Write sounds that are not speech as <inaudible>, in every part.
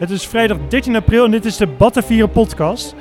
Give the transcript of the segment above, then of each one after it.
Het is vrijdag 13 april en dit is de Battenvieren podcast.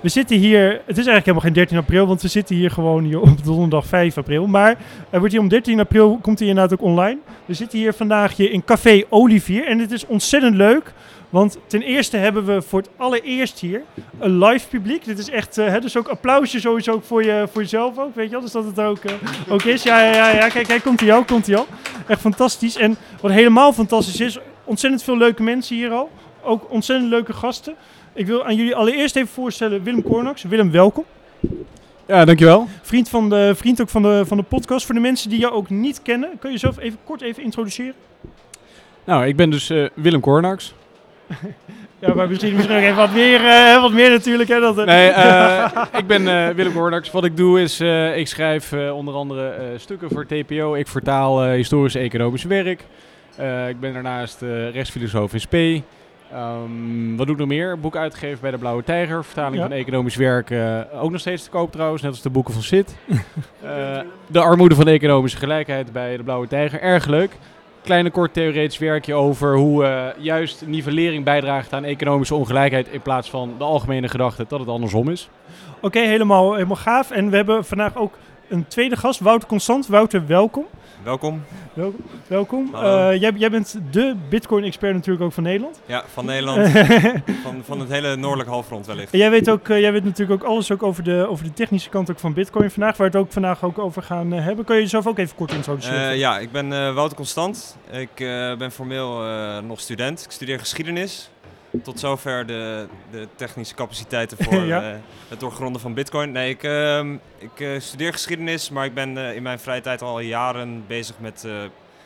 We zitten hier, het is eigenlijk helemaal geen 13 april, want we zitten hier gewoon hier op donderdag 5 april. Maar er wordt hier om 13 april, komt hij inderdaad ook online. We zitten hier vandaag hier in Café Olivier en het is ontzettend leuk. Want ten eerste hebben we voor het allereerst hier een live publiek. Dit is echt, eh, hè, dus ook applausje sowieso ook voor, je, voor jezelf ook, weet je wel. Dus dat het ook, eh, ook is. Ja, ja, ja, ja, kijk, kijk, komt hij al, komt hij al. Echt fantastisch. En wat helemaal fantastisch is, ontzettend veel leuke mensen hier al. Ook ontzettend leuke gasten. Ik wil aan jullie allereerst even voorstellen Willem Cornax. Willem, welkom. Ja, dankjewel. Vriend, van de, vriend ook van de, van de podcast. Voor de mensen die jou ook niet kennen, kun je jezelf even kort even introduceren? Nou, ik ben dus eh, Willem Cornax. <laughs> Ja, maar misschien, misschien nog even wat meer, eh, wat meer natuurlijk. Hè, dat, eh, Nee, <laughs> eh, ik ben Willem Cornax. Wat ik doe is, ik schrijf onder andere stukken voor TPO. Ik vertaal historisch economisch werk. Ik ben daarnaast rechtsfilosoof in SP. Ehm, wat doe ik nog meer? Boek uitgegeven bij de Blauwe Tijger. Vertaling Ja. van economisch werk. ook nog steeds te koop trouwens, net als de boeken van Sid. <laughs> De armoede van de economische gelijkheid bij de Blauwe Tijger. Erg leuk. Kleine kort theoretisch werkje over hoe eh, juist nivellering bijdraagt aan economische ongelijkheid in plaats van de algemene gedachte dat het andersom is. Oké, helemaal, helemaal gaaf. En we hebben vandaag ook een tweede gast, Wouter Constant. Wouter, welkom. Welkom. Welkom. Eh, jij, jij bent de Bitcoin-expert natuurlijk ook van Nederland. Ja, van Nederland. <laughs> van, van het hele noordelijk halfrond wellicht. En jij weet, ook, eh, jij weet natuurlijk ook alles ook over, de, over de technische kant ook van Bitcoin vandaag, waar we het ook vandaag ook over gaan eh, hebben. Kun je jezelf ook even kort introduceren? Ja, ik ben Wouter Constant. Ik ben formeel nog student. Ik studeer geschiedenis. Tot zover de, de technische capaciteiten <laughs> voor Ja. eh, het doorgronden van Bitcoin. Nee, ik, ehm, ik eh, studeer geschiedenis, maar ik ben eh, in mijn vrije tijd al jaren bezig met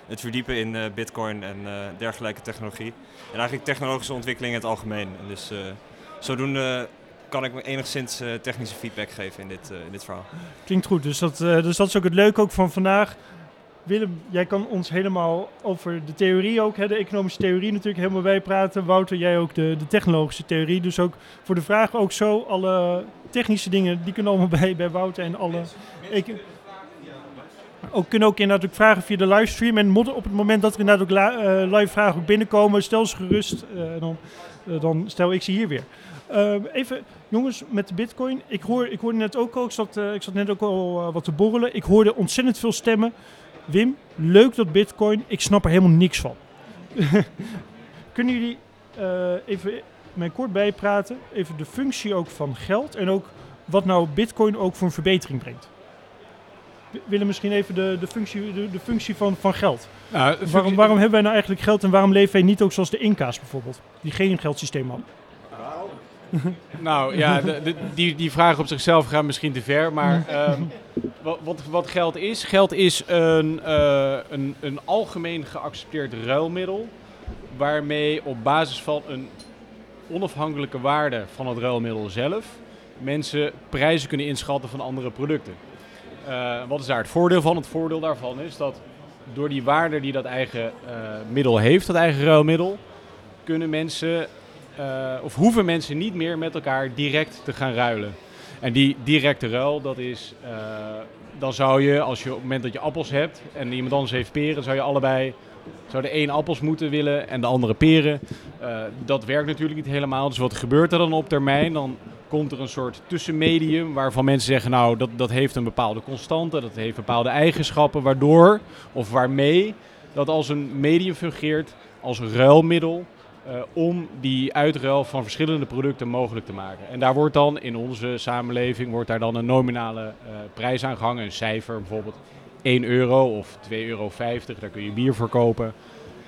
het verdiepen in Bitcoin en dergelijke technologie. En eigenlijk technologische ontwikkeling in het algemeen. En dus zodoende kan ik me enigszins technische feedback geven in dit, in dit verhaal. Klinkt goed. Dus dat, dus dat is ook het leuke ook van vandaag. Willem, jij kan ons helemaal over de theorie ook, hè, de economische theorie natuurlijk helemaal bijpraten. Wouter, jij ook de, de technologische theorie. Dus ook voor de vraag ook zo, alle technische dingen, die kunnen allemaal <laughs> bij, bij Wouter en alle... Ik, ook, kunnen ook inderdaad ook vragen via de livestream. En op het moment dat er inderdaad ook eh, live vragen ook binnenkomen, stel ze gerust. eh, dan, eh, dan stel ik ze hier weer. Even, jongens, met de bitcoin. Ik, hoor, ik hoorde net ook al, ik zat, ik zat net ook al wat te borrelen. Ik hoorde ontzettend veel stemmen. Wim, leuk dat bitcoin. Ik snap er helemaal niks van. <laughs> Kunnen jullie eh, even mij kort bijpraten? Even de functie ook van geld en ook wat nou bitcoin ook voor een verbetering brengt. W- Willen misschien even de, de functie, de, de functie van, van geld. Nou, Waarom, waarom hebben wij nou eigenlijk geld en waarom leven wij niet ook zoals de Inca's bijvoorbeeld? Die geen geldsysteem hadden. <laughs> Nou ja, de- de- die, die vraag op zichzelf gaat misschien te ver, maar <laughs> ehm, wat, wat, geld is? Geld is een, eh, een, een algemeen geaccepteerd ruilmiddel waarmee op basis van een onafhankelijke waarde van het ruilmiddel zelf mensen prijzen kunnen inschatten van andere producten. Eh, wat is daar het voordeel van? Het voordeel daarvan is dat door die waarde die dat eigen eh, middel heeft, dat eigen ruilmiddel, kunnen mensen of hoeven mensen niet meer met elkaar direct te gaan ruilen. En die directe ruil, dat is, eh, dan zou je, als je op het moment dat je appels hebt en iemand anders heeft peren, zou je allebei, zou de een appels moeten willen en de andere peren. Eh, dat werkt natuurlijk niet helemaal. Dus wat gebeurt er dan op termijn? Dan komt er een soort tussenmedium waarvan mensen zeggen, nou, dat, dat heeft een bepaalde constante, dat heeft bepaalde eigenschappen, waardoor of waarmee dat als een medium fungeert, als ruilmiddel, eh, om die uitruil van verschillende producten mogelijk te maken. En daar wordt dan in onze samenleving wordt daar dan een nominale eh, prijs aan gehangen, een cijfer bijvoorbeeld 1 euro of 2,50 euro, daar kun je bier voor kopen.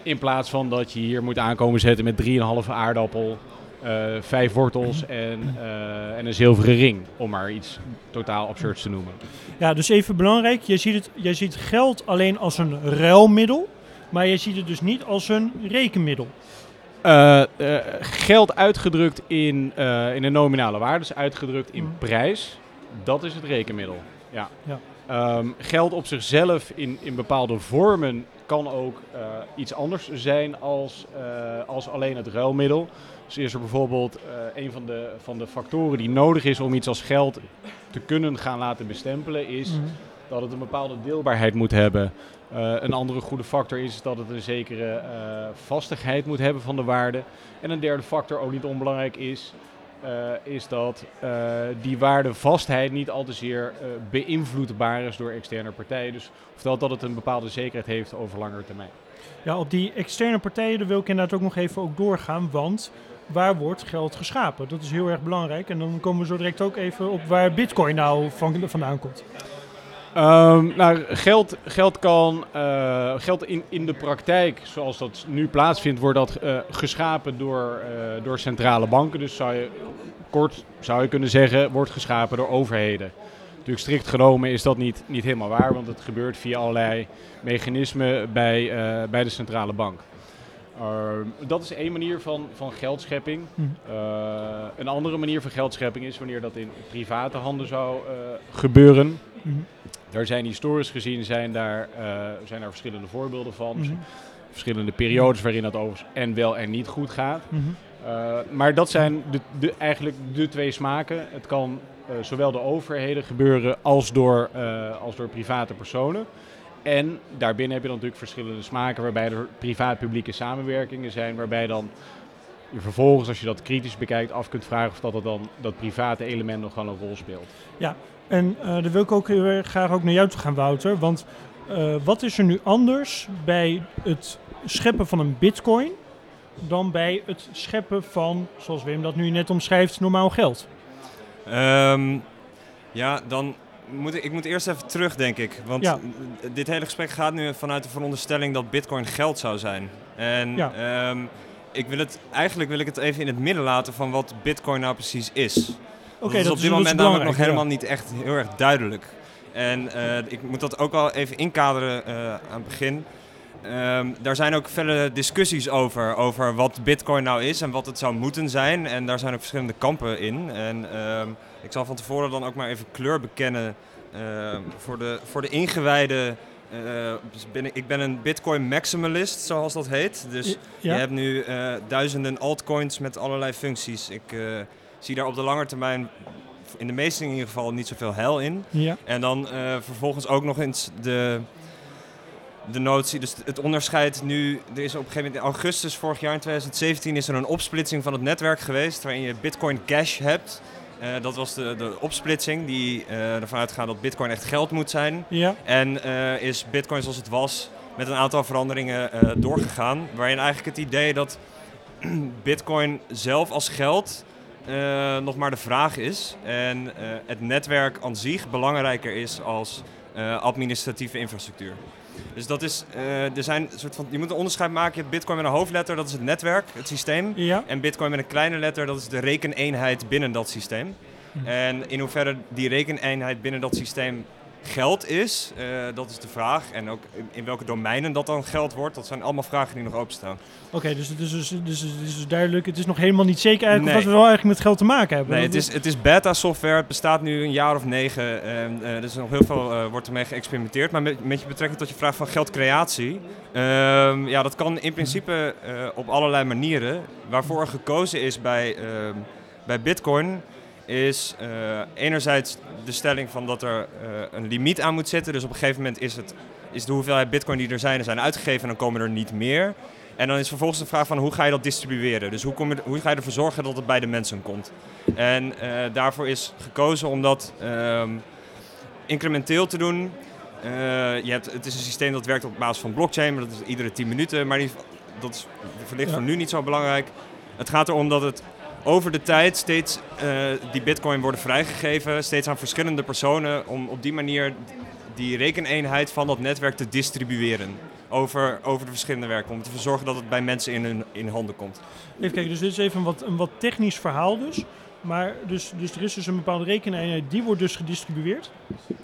In plaats van dat je hier moet aankomen zetten met 3,5 aardappel, eh, vijf wortels en, eh, en een zilveren ring, om maar iets totaal absurds te noemen. Ja, dus even belangrijk. Jij ziet, het, jij ziet geld alleen als een ruilmiddel. Maar jij ziet het dus niet als een rekenmiddel. Eh, eh, geld uitgedrukt in, eh, in een nominale waarde, dus uitgedrukt in Mm. prijs, dat is het rekenmiddel. Ja. Ja. Ehm, geld op zichzelf in, in bepaalde vormen kan ook iets anders zijn als, als alleen het ruilmiddel. Dus is er bijvoorbeeld een van de, van de factoren die nodig is om iets als geld te kunnen gaan laten bestempelen, is Mhm. dat het een bepaalde deelbaarheid moet hebben. Eh, een andere goede factor is dat het een zekere eh, vastigheid moet hebben van de waarde. En een derde factor, ook niet onbelangrijk, is, eh, is dat die waardevastheid niet al te zeer beïnvloedbaar is door externe partijen. Dus oftewel dat het een bepaalde zekerheid heeft over langere termijn. Ja, op die externe partijen daar wil ik inderdaad ook nog even ook doorgaan, want waar wordt geld geschapen? Dat is heel erg belangrijk. En dan komen we zo direct ook even op waar bitcoin nou van, vandaan komt. Ehm, nou, geld, geld kan, eh, geld in, in de praktijk, zoals dat nu plaatsvindt, wordt dat eh, geschapen door, eh, door centrale banken. Dus zou je, kort zou je kunnen zeggen, wordt geschapen door overheden. Natuurlijk strikt genomen is dat niet, niet helemaal waar, want het gebeurt via allerlei mechanismen bij, bij de centrale bank. Ehm, dat is één manier van, van geldschepping. Hm. Een andere manier van geldschepping is wanneer dat in private handen zou gebeuren. Daar zijn historisch gezien zijn daar, eh, zijn daar verschillende voorbeelden van. Mhm. Verschillende periodes waarin dat overigens en wel en niet goed gaat. Mhm. Uh, maar dat zijn de, de, eigenlijk de twee smaken. Het kan uh, zowel de overheden gebeuren als door, uh, als door private personen. En daarbinnen heb je dan natuurlijk verschillende smaken waarbij er privaat-publieke samenwerkingen zijn. Waarbij dan je vervolgens, als je dat kritisch bekijkt, af kunt vragen of dat, het dan, dat private element nog wel een rol speelt. Ja, en uh, daar wil ik ook heel erg graag ook naar jou toe gaan, Wouter. Want uh, wat is er nu anders bij het scheppen van een bitcoin dan bij het scheppen van, zoals Wim dat nu net omschrijft, normaal geld? Um, ja, dan moet ik, ik moet eerst even terug, denk ik. Want Ja. dit hele gesprek gaat nu vanuit de veronderstelling dat bitcoin geld zou zijn. En Ja. ehm, ik wil het, eigenlijk wil ik het even in het midden laten van wat bitcoin nou precies is. Oké, dat is dat op dit moment namelijk nog helemaal niet echt heel erg duidelijk. En eh, ik moet dat ook al even inkaderen eh, aan het begin. Ehm, daar zijn ook felle discussies over, over wat bitcoin nou is en wat het zou moeten zijn. En daar zijn ook verschillende kampen in. En ehm, ik zal van tevoren dan ook maar even kleur bekennen ehm, voor, de, voor de ingewijden. eh, dus ben ik, ik ben een bitcoin maximalist, zoals dat heet. Dus Ja? je hebt nu duizenden altcoins met allerlei functies. Ik zie daar op de lange termijn, in de meeste in ieder geval, niet zoveel heil in. Ja. En dan eh, vervolgens ook nog eens de, de notie, dus het onderscheid nu, er is op een gegeven moment in augustus vorig jaar in 2017 is er een opsplitsing van het netwerk geweest waarin je Bitcoin Cash hebt. Eh, dat was de, de opsplitsing die eh, ervan uitgaat dat Bitcoin echt geld moet zijn. Ja. En is Bitcoin zoals het was met een aantal veranderingen doorgegaan. Waarin eigenlijk het idee dat <clears throat> Bitcoin zelf als geld eh, nog maar de vraag is. En eh, het netwerk aan zich belangrijker is als eh, administratieve infrastructuur. Dus dat is, er zijn een soort van, je moet een onderscheid maken. Je hebt Bitcoin met een hoofdletter, dat is het netwerk, het systeem. Ja. En Bitcoin met een kleine letter, dat is de rekeneenheid binnen dat systeem. Hm. En in hoeverre die rekeneenheid binnen dat systeem geld is, eh, dat is de vraag. En ook in, in welke domeinen dat dan geld wordt, dat zijn allemaal vragen die nog openstaan. Oké, dus het is dus, dus, is dus duidelijk. Het is nog helemaal niet zeker eigenlijk Nee. of wat we wel eigenlijk met geld te maken hebben. Nee, het is, het is beta-software. Het bestaat nu een jaar of negen. En, er is nog heel veel eh, wordt ermee geëxperimenteerd. Maar met, met je betrekking tot je vraag van geldcreatie. ehm, ja, dat kan in principe eh, op allerlei manieren. Waarvoor er gekozen is bij, ehm, bij Bitcoin is eh, enerzijds de stelling van dat er eh, een limiet aan moet zitten. Dus op een gegeven moment is, het, is de hoeveelheid Bitcoin die er zijn, er zijn uitgegeven en dan komen er niet meer. En dan is vervolgens de vraag van hoe ga je dat distribueren? Dus hoe, kom je, hoe ga je ervoor zorgen dat het bij de mensen komt? En eh, daarvoor is gekozen om dat ehm, incrementeel te doen. Je hebt, het is een systeem dat werkt op basis van blockchain, maar dat is iedere 10 minuten. Maar die, dat is verlicht Ja. voor nu niet zo belangrijk. Het gaat erom dat het over de tijd steeds eh, die bitcoin worden vrijgegeven, steeds aan verschillende personen, om op die manier die rekeneenheid van dat netwerk te distribueren. Over, over de verschillende werken, om te zorgen dat het bij mensen in hun in handen komt. Even kijken, dus dit is even een wat, een wat technisch verhaal dus. Maar dus, dus er is dus een bepaalde rekeneenheid, die wordt dus gedistribueerd.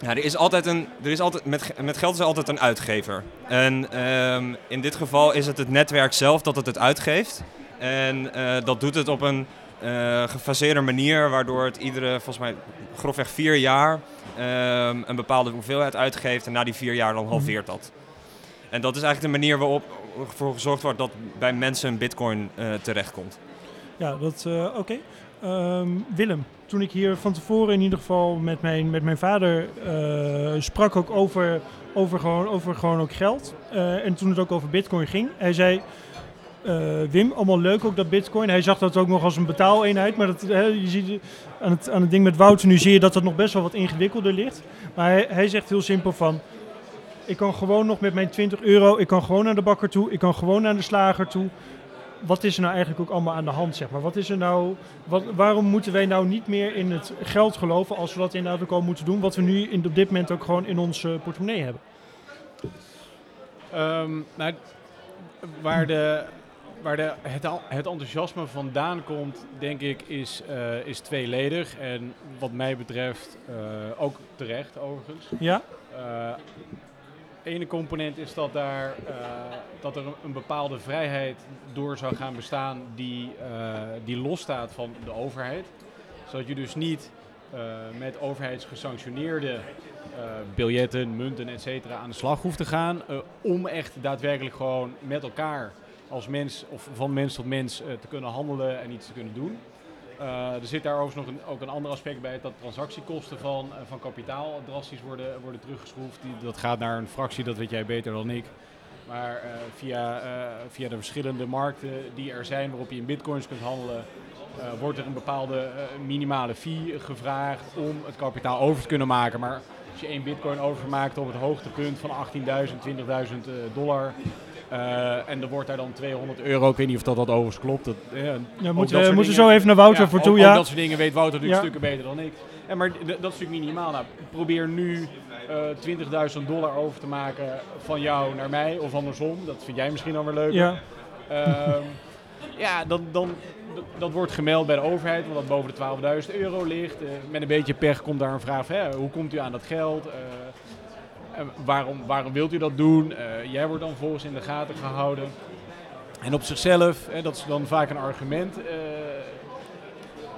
Ja, er is altijd een, er is altijd, met, met geld is er altijd een uitgever. En ehm, in dit geval is het het netwerk zelf dat het het uitgeeft. En eh, dat doet het op een eh, gefaseerde manier, waardoor het iedere, volgens mij grofweg vier jaar ehm, een bepaalde hoeveelheid uitgeeft. En na die vier jaar dan halveert dat. En dat is eigenlijk de manier waarop ervoor gezorgd wordt dat bij mensen een bitcoin eh, terechtkomt. Ja, dat, eh, oké. Ehm, Willem, toen ik hier van tevoren in ieder geval met mijn, met mijn vader sprak ook over, over, gewoon, over gewoon ook geld. En toen het ook over bitcoin ging. Hij zei, Wim, allemaal leuk ook dat bitcoin. Hij zag dat ook nog als een betaaleenheid. Maar dat, je ziet aan het, aan het ding met Wouter nu zie je dat dat nog best wel wat ingewikkelder ligt. Maar hij, hij zegt heel simpel van... Ik kan gewoon nog met mijn 20 euro, ik kan gewoon naar de bakker toe, ik kan gewoon naar de slager toe. Wat is er nou eigenlijk ook allemaal aan de hand, zeg maar? Wat is er nou, wat, waarom moeten wij nou niet meer in het geld geloven als we dat inderdaad ook al moeten doen, wat we nu in, op dit moment ook gewoon in ons eh, portemonnee hebben? Ehm, nou, waar de, waar de, het, al- het enthousiasme vandaan komt, denk ik, is, eh, is tweeledig. En wat mij betreft eh, ook terecht, overigens. Ja? Eh ene component is dat, daar, dat er een, bepaalde vrijheid door zou gaan bestaan die, die losstaat van de overheid. Zodat je dus niet met overheidsgesanctioneerde biljetten, munten, et cetera aan de slag hoeft te gaan. om echt daadwerkelijk gewoon met elkaar als mens of van mens tot mens eh, te kunnen handelen en iets te kunnen doen. Eh, er zit daar overigens nog een, ook een ander aspect bij, dat transactiekosten van, eh, van kapitaal drastisch worden, worden teruggeschroefd. Dat gaat naar een fractie, dat weet jij beter dan ik. Maar via, via de verschillende markten die er zijn waarop je in bitcoins kunt handelen, wordt er een bepaalde minimale fee gevraagd om het kapitaal over te kunnen maken. Maar als je één bitcoin overmaakt op het hoogtepunt van 18.000, 20.000 eh, dollar, eh, en er wordt daar dan 200 euro, ik weet niet of dat, dat overigens klopt. Dat, eh, Ja, ook moeten dingen- zo even naar Wouter ja, voor ook- toe, ook ja. dat soort dingen weet Wouter natuurlijk Ja. stukken beter dan ik. En maar dat is natuurlijk minimaal. Nou, probeer nu eh 20.000 dollar over te maken van jou naar mij of andersom. Dat vind jij misschien dan weer leuk. Ja, Ehm, <laughs> ja, dan, dan, dat wordt gemeld bij de overheid, want dat boven de 12.000 euro ligt. Eh, met een beetje pech komt daar een vraag van, hè, hoe komt u aan dat geld? Waarom, waarom wilt u dat doen? Eh, jij wordt dan volgens in de gaten gehouden. En op zichzelf, hè, dat is dan vaak een argument, eh,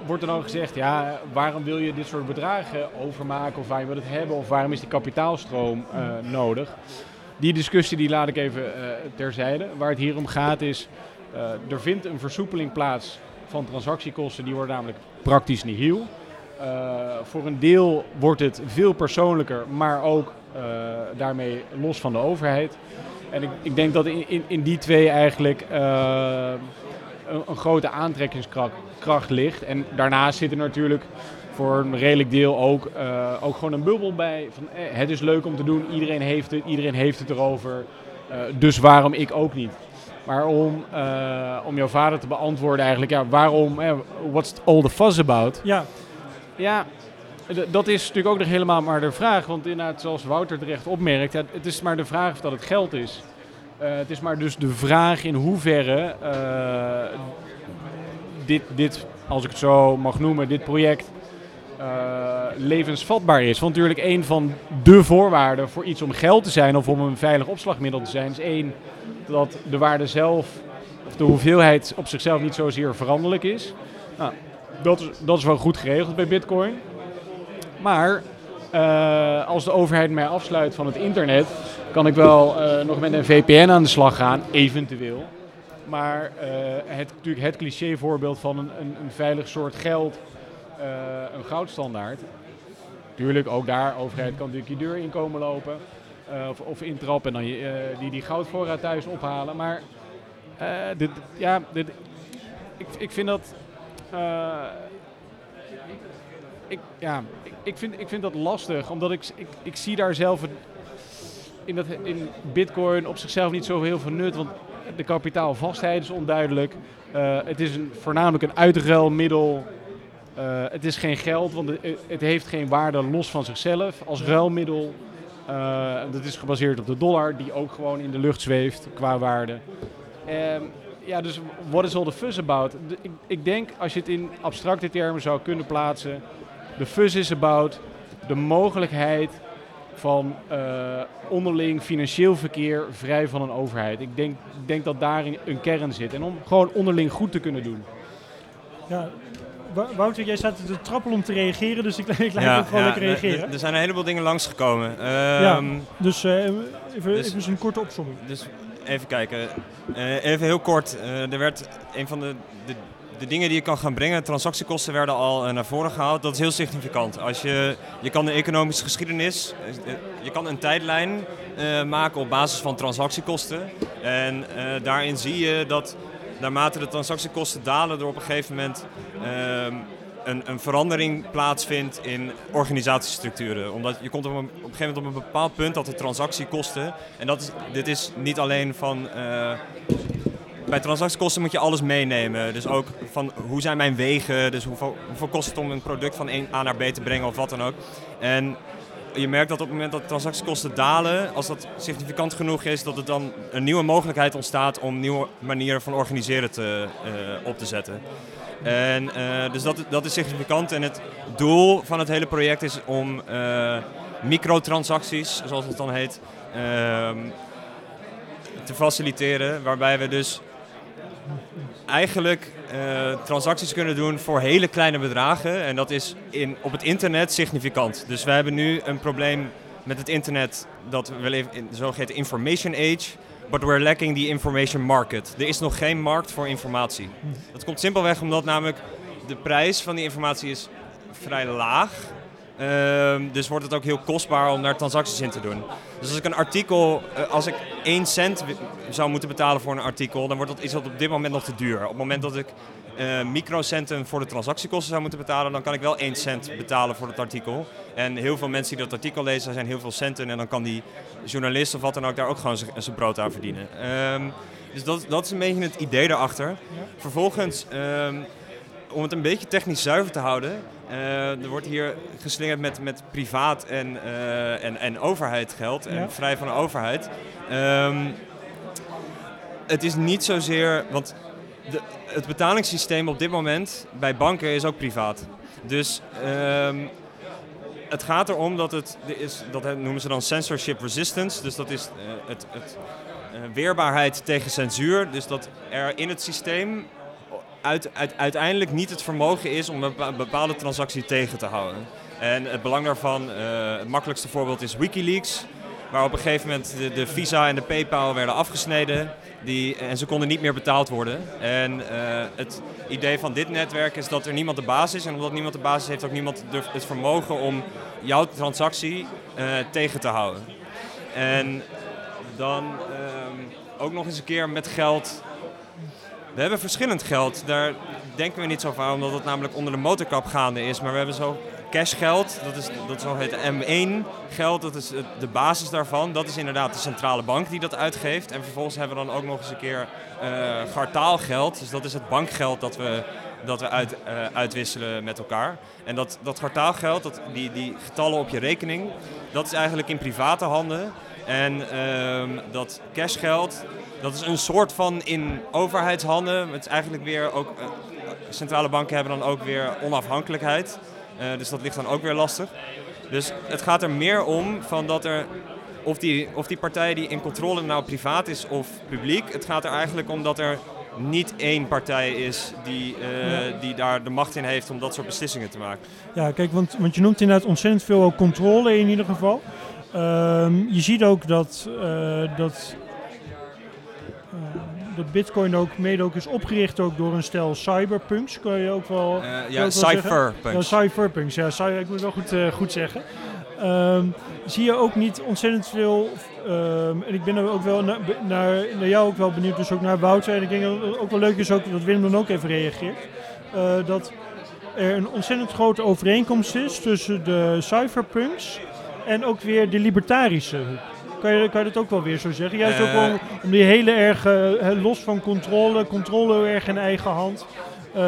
wordt er dan gezegd, ja, waarom wil je dit soort bedragen overmaken of waar je wil het hebben of waarom is die kapitaalstroom eh, nodig? Die discussie die laat ik even terzijde. Waar het hier om gaat is, er vindt een versoepeling plaats van transactiekosten, die worden namelijk praktisch nihil. Eh voor een deel wordt het veel persoonlijker, maar ook daarmee los van de overheid. En ik, ik denk dat in, in, in die twee eigenlijk eh, een, een grote aantrekkingskracht kracht ligt. En daarnaast zit er natuurlijk voor een redelijk deel ook, eh, ook gewoon een bubbel bij. Van, eh, het is leuk om te doen, iedereen heeft het, iedereen heeft het erover. Eh, dus waarom ik ook niet? Maar om, eh, om jouw vader te beantwoorden eigenlijk, ja, waarom, eh, what's all the fuss about? ja, Ja, dat is natuurlijk ook nog helemaal maar de vraag. Want inderdaad, zoals Wouter terecht opmerkt, het is maar de vraag of dat het geld is. Eh, het is maar dus de vraag in hoeverre eh, dit, dit, als ik het zo mag noemen, dit project eh, levensvatbaar is. Want natuurlijk een van de voorwaarden voor iets om geld te zijn of om een veilig opslagmiddel te zijn, is één, dat de waarde zelf, of de hoeveelheid op zichzelf niet zozeer veranderlijk is. Nou, dat is, dat is wel goed geregeld bij Bitcoin. Maar eh, als de overheid mij afsluit van het internet, kan ik wel eh, nog met een VPN aan de slag gaan, eventueel. Maar eh, het, natuurlijk het clichévoorbeeld van een, een, een veilig soort geld, een goudstandaard. Tuurlijk, ook daar, overheid kan natuurlijk je deur in komen lopen. of, of intrappen en dan je, die, die goudvoorraad thuis ophalen. Maar dit, ja, dit, ik, ik vind dat. Ik, ja, ik, vind, ik vind dat lastig, omdat ik, ik, zie daar zelf in, dat, in Bitcoin op zichzelf niet zo heel veel nut, want de kapitaalvastheid is onduidelijk. Eh, het is een, voornamelijk een uitruilmiddel. Eh, het is geen geld, want het, het heeft geen waarde los van zichzelf als ruilmiddel. Eh, dat is gebaseerd op de dollar, die ook gewoon in de lucht zweeft qua waarde. Ehm, ja, dus what is all the fuss about? Ik, ik denk, als je het in abstracte termen zou kunnen plaatsen, de fuss is about de mogelijkheid van eh, onderling financieel verkeer vrij van een overheid. Ik denk, ik denk dat daar een, kern zit. En om gewoon onderling goed te kunnen doen. ja. Wouter, jij staat te trappelen om te reageren, dus ik, <laughs> ik laat je ook gewoon lekker er- reageren. Er, er zijn een heleboel dingen langsgekomen. Ja. Ehm Dus eh, even, Dus- even een korte opzomming. Dus even kijken. Eh, even heel kort. Eh, er werd een van de, de de dingen die je kan gaan brengen, transactiekosten werden al naar voren gehaald. Dat is heel significant. Als je, je kan de economische geschiedenis, je kan een tijdlijn maken op basis van transactiekosten. En daarin zie je dat naarmate de transactiekosten dalen, er op een gegeven moment ehm, een, een, verandering plaatsvindt in organisatiestructuren. Omdat je komt op een, op gegeven moment op een bepaald punt dat de transactiekosten, en dat dit is niet alleen van. Bij transactiekosten moet je alles meenemen. Dus ook van hoe zijn mijn wegen, dus hoeveel, kost het om een product van A naar B te brengen of wat dan ook. En je merkt dat op het moment dat transactiekosten dalen, als dat significant genoeg is, dat er dan een nieuwe mogelijkheid ontstaat om nieuwe manieren van organiseren te, uh, op te zetten. En, uh, dus dat, dat is significant. En het doel van het hele project is om uh, microtransacties, zoals het dan heet, ehm, te faciliteren. Waarbij we dus eigenlijk uh, transacties kunnen doen voor hele kleine bedragen. En dat is in, op het internet significant. Dus we hebben nu een probleem met het internet dat we leven in de zogeheten information age. But we're lacking the information market. Er is nog geen markt voor informatie. Dat komt simpelweg omdat namelijk de prijs van die informatie is vrij laag. Uh, dus wordt het ook heel kostbaar om daar transacties in te doen. Dus als ik een artikel, uh, als ik 1 cent zou moeten betalen voor een artikel, dan wordt dat, is dat op dit moment nog te duur. Op het moment dat ik uh, microcenten voor de transactiekosten zou moeten betalen, dan kan ik wel 1 cent betalen voor het artikel. En heel veel mensen die dat artikel lezen, zijn heel veel centen. En dan kan die journalist of wat dan ook daar ook gewoon zijn brood aan verdienen. Um, dus dat, dat is een beetje het idee daarachter. Vervolgens, um, om het een beetje technisch zuiver te houden, uh, er wordt hier geslingerd met, met privaat en, uh, en, en overheid geld en ja. vrij van de overheid. Um, het is niet zozeer, want de, het betalingssysteem op dit moment bij banken is ook privaat. Dus um, het gaat erom dat het, is, dat noemen ze dan censorship resistance, dus dat is uh, het, het weerbaarheid tegen censuur. Dus dat er in het systeem uit, uit, uiteindelijk niet het vermogen is om een bepaalde transactie tegen te houden. En het belang daarvan, uh, het makkelijkste voorbeeld is Wikileaks. Waar op een gegeven moment de, Visa en de PayPal werden afgesneden. Die, en ze konden niet meer betaald worden. En uh, het idee van dit netwerk is dat er niemand de baas is. En omdat niemand de baas is, heeft ook niemand het vermogen om jouw transactie uh, tegen te houden. En dan um, ook nog eens een keer met geld we hebben verschillend geld. Daar denken we niet zo van, omdat het namelijk onder de motorkap gaande is. Maar we hebben zo cashgeld, dat is, dat zo heet M1 geld, dat is de basis daarvan. Dat is inderdaad de centrale bank die dat uitgeeft. En vervolgens hebben we dan ook nog eens een keer uh, gartaalgeld. Dus dat is het bankgeld dat we, dat we uit, uh, uitwisselen met elkaar. En dat, dat gartaalgeld, dat, die, die getallen op je rekening, dat is eigenlijk in private handen. En uh, dat cashgeld, dat is een soort van in overheidshanden. Het is eigenlijk weer ook. Uh, centrale banken hebben dan ook weer onafhankelijkheid. Uh, dus dat ligt dan ook weer lastig. Dus het gaat er meer om van dat er. Of die, of die partij die in controle nou privaat is of publiek. Het gaat er eigenlijk om dat er niet één partij is die, uh, ja. die daar de macht in heeft om dat soort beslissingen te maken. Ja, kijk, want, want je noemt inderdaad ontzettend veel controle in ieder geval. Um, je ziet ook dat, uh, dat dat Bitcoin ook mede ook is opgericht ook door een stel cyberpunks, kan je ook wel. Uh, ja, cypherpunks. Ja, cypherpunks. Ja, cyber, ik moet wel goed, goed zeggen. Um, zie je ook niet ontzettend veel. Um, en ik ben er ook wel na, naar, naar jou ook wel benieuwd, dus ook naar Wouter. En ik denk dat het ook wel leuk is ook, dat Willem dan ook even reageert. Dat er een ontzettend grote overeenkomst is tussen de cypherpunks en ook weer de libertarische hoek. Kan je, kan je dat ook wel weer zo zeggen? Juist ook om, om die hele erg, uh, los van controle, controle erg in eigen hand. Uh,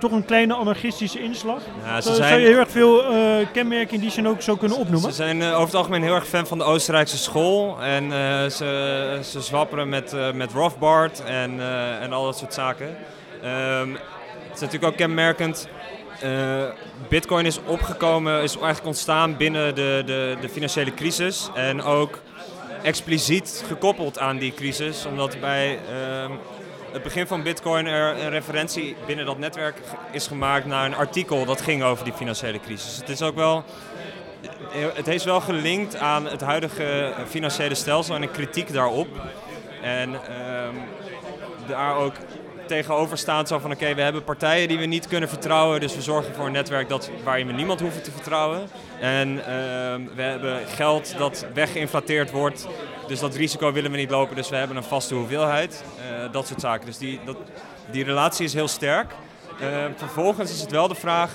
toch een kleine anarchistische inslag. Ja, ze zijn, zou je heel erg veel uh, kenmerken in die zin ook zo kunnen opnoemen? Ze zijn uh, over het algemeen heel erg fan van de Oostenrijkse school. En ze, ze zwapperen met, met Rothbard en, en al dat soort zaken. Um, het is natuurlijk ook kenmerkend. Bitcoin is opgekomen, is eigenlijk ontstaan binnen de, de, de financiële crisis. En ook expliciet gekoppeld aan die crisis. Omdat bij uh, het begin van Bitcoin er een referentie binnen dat netwerk is gemaakt naar een artikel dat ging over die financiële crisis. Het is ook wel. Het is wel gelinkt aan het huidige financiële stelsel en een kritiek daarop. En um, daar ook tegenover staat zo van oké, we hebben partijen die we niet kunnen vertrouwen. Dus we zorgen voor een netwerk dat, waarin we niemand hoeven te vertrouwen. En ehm, we hebben geld dat weggeïnflateerd wordt. Dus dat risico willen we niet lopen. Dus we hebben een vaste hoeveelheid. Eh, dat soort zaken. Dus die, dat, die relatie is heel sterk. Eh, vervolgens is het wel de vraag,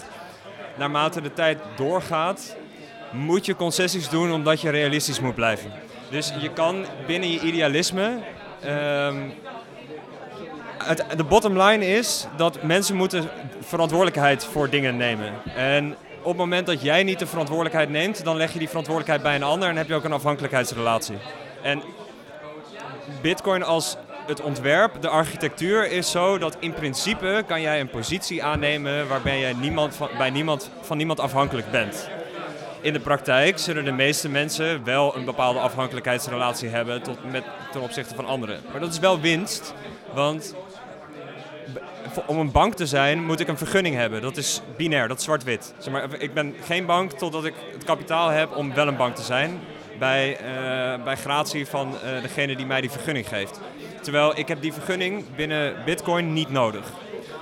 naarmate de tijd doorgaat, moet je concessies doen omdat je realistisch moet blijven. Dus je kan binnen je idealisme. ehm, het, de bottom line is dat mensen moeten verantwoordelijkheid voor dingen nemen. En op het moment dat jij niet de verantwoordelijkheid neemt, dan leg je die verantwoordelijkheid bij een ander en heb je ook een afhankelijkheidsrelatie. En Bitcoin als het ontwerp, de architectuur is zo dat in principe kan jij een positie aannemen waarbij jij niemand van, bij niemand, van niemand afhankelijk bent. In de praktijk zullen de meeste mensen wel een bepaalde afhankelijkheidsrelatie hebben tot, met, ten opzichte van anderen. Maar dat is wel winst, want om een bank te zijn moet ik een vergunning hebben. Dat is binair, dat is zwart-wit. Zeg maar, ik ben geen bank totdat ik het kapitaal heb om wel een bank te zijn. Bij, eh, bij gratie van eh, degene die mij die vergunning geeft. Terwijl ik heb die vergunning binnen Bitcoin niet nodig.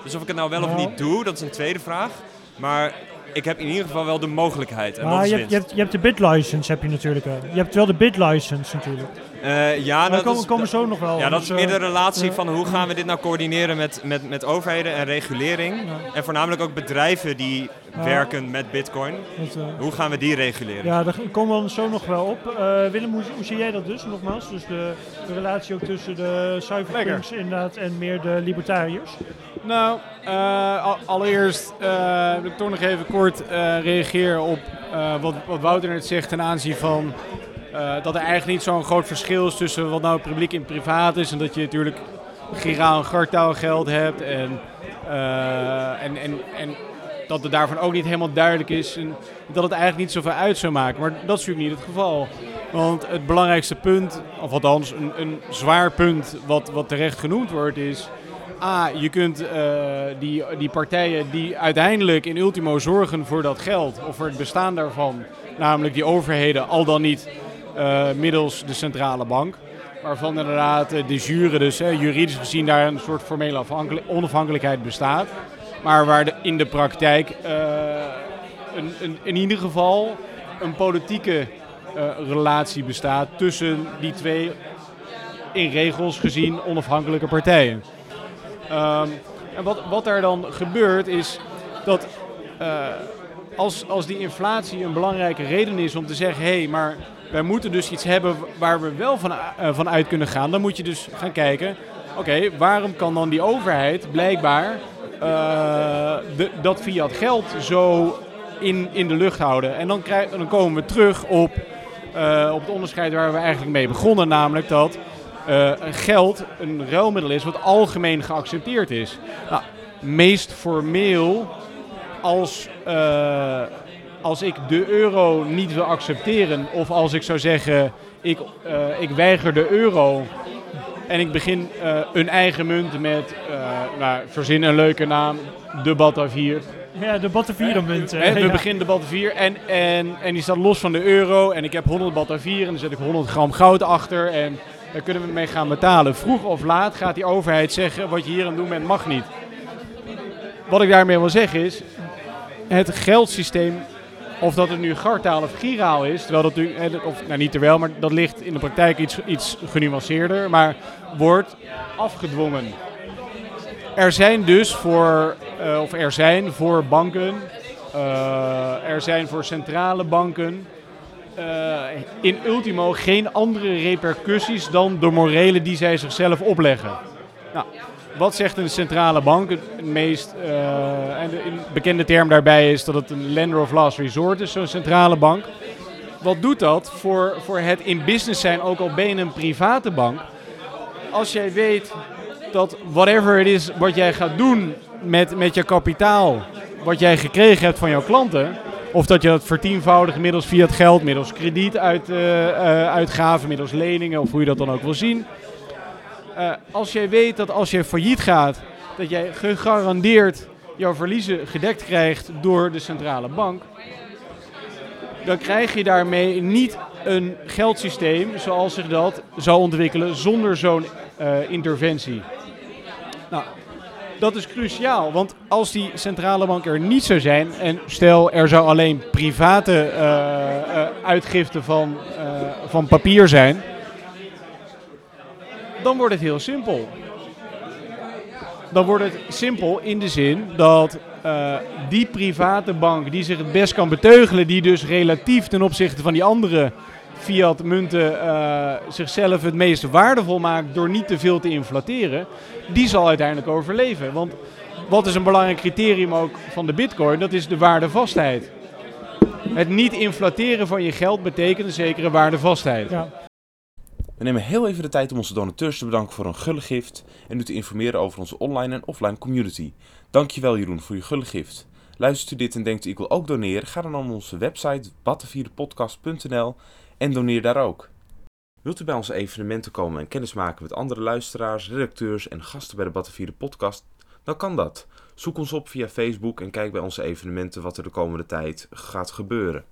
Dus of ik het nou wel of niet doe, dat is een tweede vraag. Maar ik heb in ieder geval wel de mogelijkheid. En dat Maar is je, hebt, je, hebt, je hebt de BitLicense, heb je natuurlijk. wel. Je hebt wel de BitLicense natuurlijk. Eh, ja, Maar dat komen, is, komen zo nog wel. ja, dat is meer de eh, relatie eh, van hoe gaan we dit nou coördineren met, met, met overheden en regulering. Ja. En voornamelijk ook bedrijven die Ja. werken met bitcoin. dat, Hoe gaan we die reguleren? Ja, daar komen we zo nog wel op. Eh, Willem, hoe, hoe zie jij dat dus nogmaals? Dus de, de relatie ook tussen de cyberpunks inderdaad en meer de libertariërs. Nou, eh, al- allereerst eh, wil ik toch nog even kort eh, reageren op eh, wat, wat Wouter net zegt ten aanzien van dat er eigenlijk niet zo'n groot verschil is tussen wat nou publiek en privaat is. En dat je natuurlijk giraal en gartaal geld hebt en, eh, en, en, en dat het daarvan ook niet helemaal duidelijk is en dat het eigenlijk niet zoveel uit zou maken. Maar dat is natuurlijk niet het geval. Want het belangrijkste punt, of althans een, een zwaar punt wat, wat terecht genoemd wordt, is... A, je kunt eh, die, die partijen die uiteindelijk in ultimo zorgen voor dat geld, of voor het bestaan daarvan, namelijk die overheden, al dan niet eh, middels de centrale bank, waarvan inderdaad eh, de jure, dus eh, juridisch gezien daar een soort formele afhankelijk- onafhankelijkheid bestaat, maar waar in de praktijk eh, een, een, in ieder geval een politieke eh, relatie bestaat tussen die twee in regels gezien onafhankelijke partijen. Ehm, en wat, wat daar dan gebeurt is dat eh, als, als die inflatie een belangrijke reden is om te zeggen: hé, hey, maar wij moeten dus iets hebben waar we wel van, eh, van uit kunnen gaan, dan moet je dus gaan kijken: oké, waarom kan dan die overheid blijkbaar eh, de, dat fiat geld zo in, in de lucht houden? En dan, dan komen we terug op, eh, op het onderscheid waar we eigenlijk mee begonnen, namelijk dat geld een ruilmiddel is wat algemeen geaccepteerd is. Nou, meest formeel als, als ik de euro niet wil accepteren of als ik zou zeggen ik, eh, ik weiger de euro en ik begin eh, een eigen munt met, eh nou, verzin een leuke naam, de Batavier. Ja, de Batavierenmunten. Hè, we ja. beginnen de Batavier en, en, en die staat los van de euro. En ik heb 100 Batavier en dan zet ik 100 gram goud achter. En daar kunnen we mee gaan betalen. Vroeg of laat gaat die overheid zeggen: wat je hier aan het doen bent, mag niet. Wat ik daarmee wil zeggen is: het geldsysteem, of dat het nu gartaal of giraal is, terwijl dat nu, eh, of nou niet terwijl, maar dat ligt in de praktijk iets, iets genuanceerder, maar wordt afgedwongen. Er zijn dus voor, eh, of er zijn voor banken, eh, er zijn voor centrale banken in ultimo geen andere repercussies dan de morele die zij zichzelf opleggen. Wat zegt een centrale bank? Het meest eh, en de bekende term daarbij is dat het een lender of last resort is, zo'n centrale bank. Wat doet dat voor, voor het in business zijn, ook al ben je een private bank? Als jij weet dat whatever het is wat jij gaat doen met, met je kapitaal, wat jij gekregen hebt van jouw klanten, of dat je dat vertienvoudigt middels fiat geld, middels kredietuitgaven, middels leningen, of hoe je dat dan ook wil zien. Eh, als jij weet dat als je failliet gaat, dat jij gegarandeerd jouw verliezen gedekt krijgt door de centrale bank, dan krijg je daarmee niet een geldsysteem zoals zich dat zou ontwikkelen zonder zo'n eh, interventie. Nou, dat is cruciaal. Want als die centrale bank er niet zou zijn, en stel er zou alleen private uh, uitgifte van, van papier zijn, dan wordt het heel simpel. Dan wordt het simpel in de zin dat die private bank die zich het best kan beteugelen, die dus relatief ten opzichte van die andere fiat munten uh, zichzelf het meest waardevol maakt door niet te veel te inflateren, die zal uiteindelijk overleven. Want wat is een belangrijk criterium ook van de bitcoin? Dat is de waardevastheid. Het niet inflateren van je geld betekent een zekere waardevastheid. Ja. We nemen heel even de tijd om onze donateurs te bedanken voor hun gulle gift en u te informeren over onze online en offline community. Dankjewel Jeroen voor je gulle gift. Luistert u dit en denkt ik wil ook doneren? Ga dan naar onze website battenvierdepodcast.nl en doneer daar ook. Wilt u bij onze evenementen komen en kennismaken met andere luisteraars, redacteurs en gasten bij de Battenvierde podcast? Dan kan dat. Zoek ons op via Facebook en kijk bij onze evenementen wat er de komende tijd gaat gebeuren.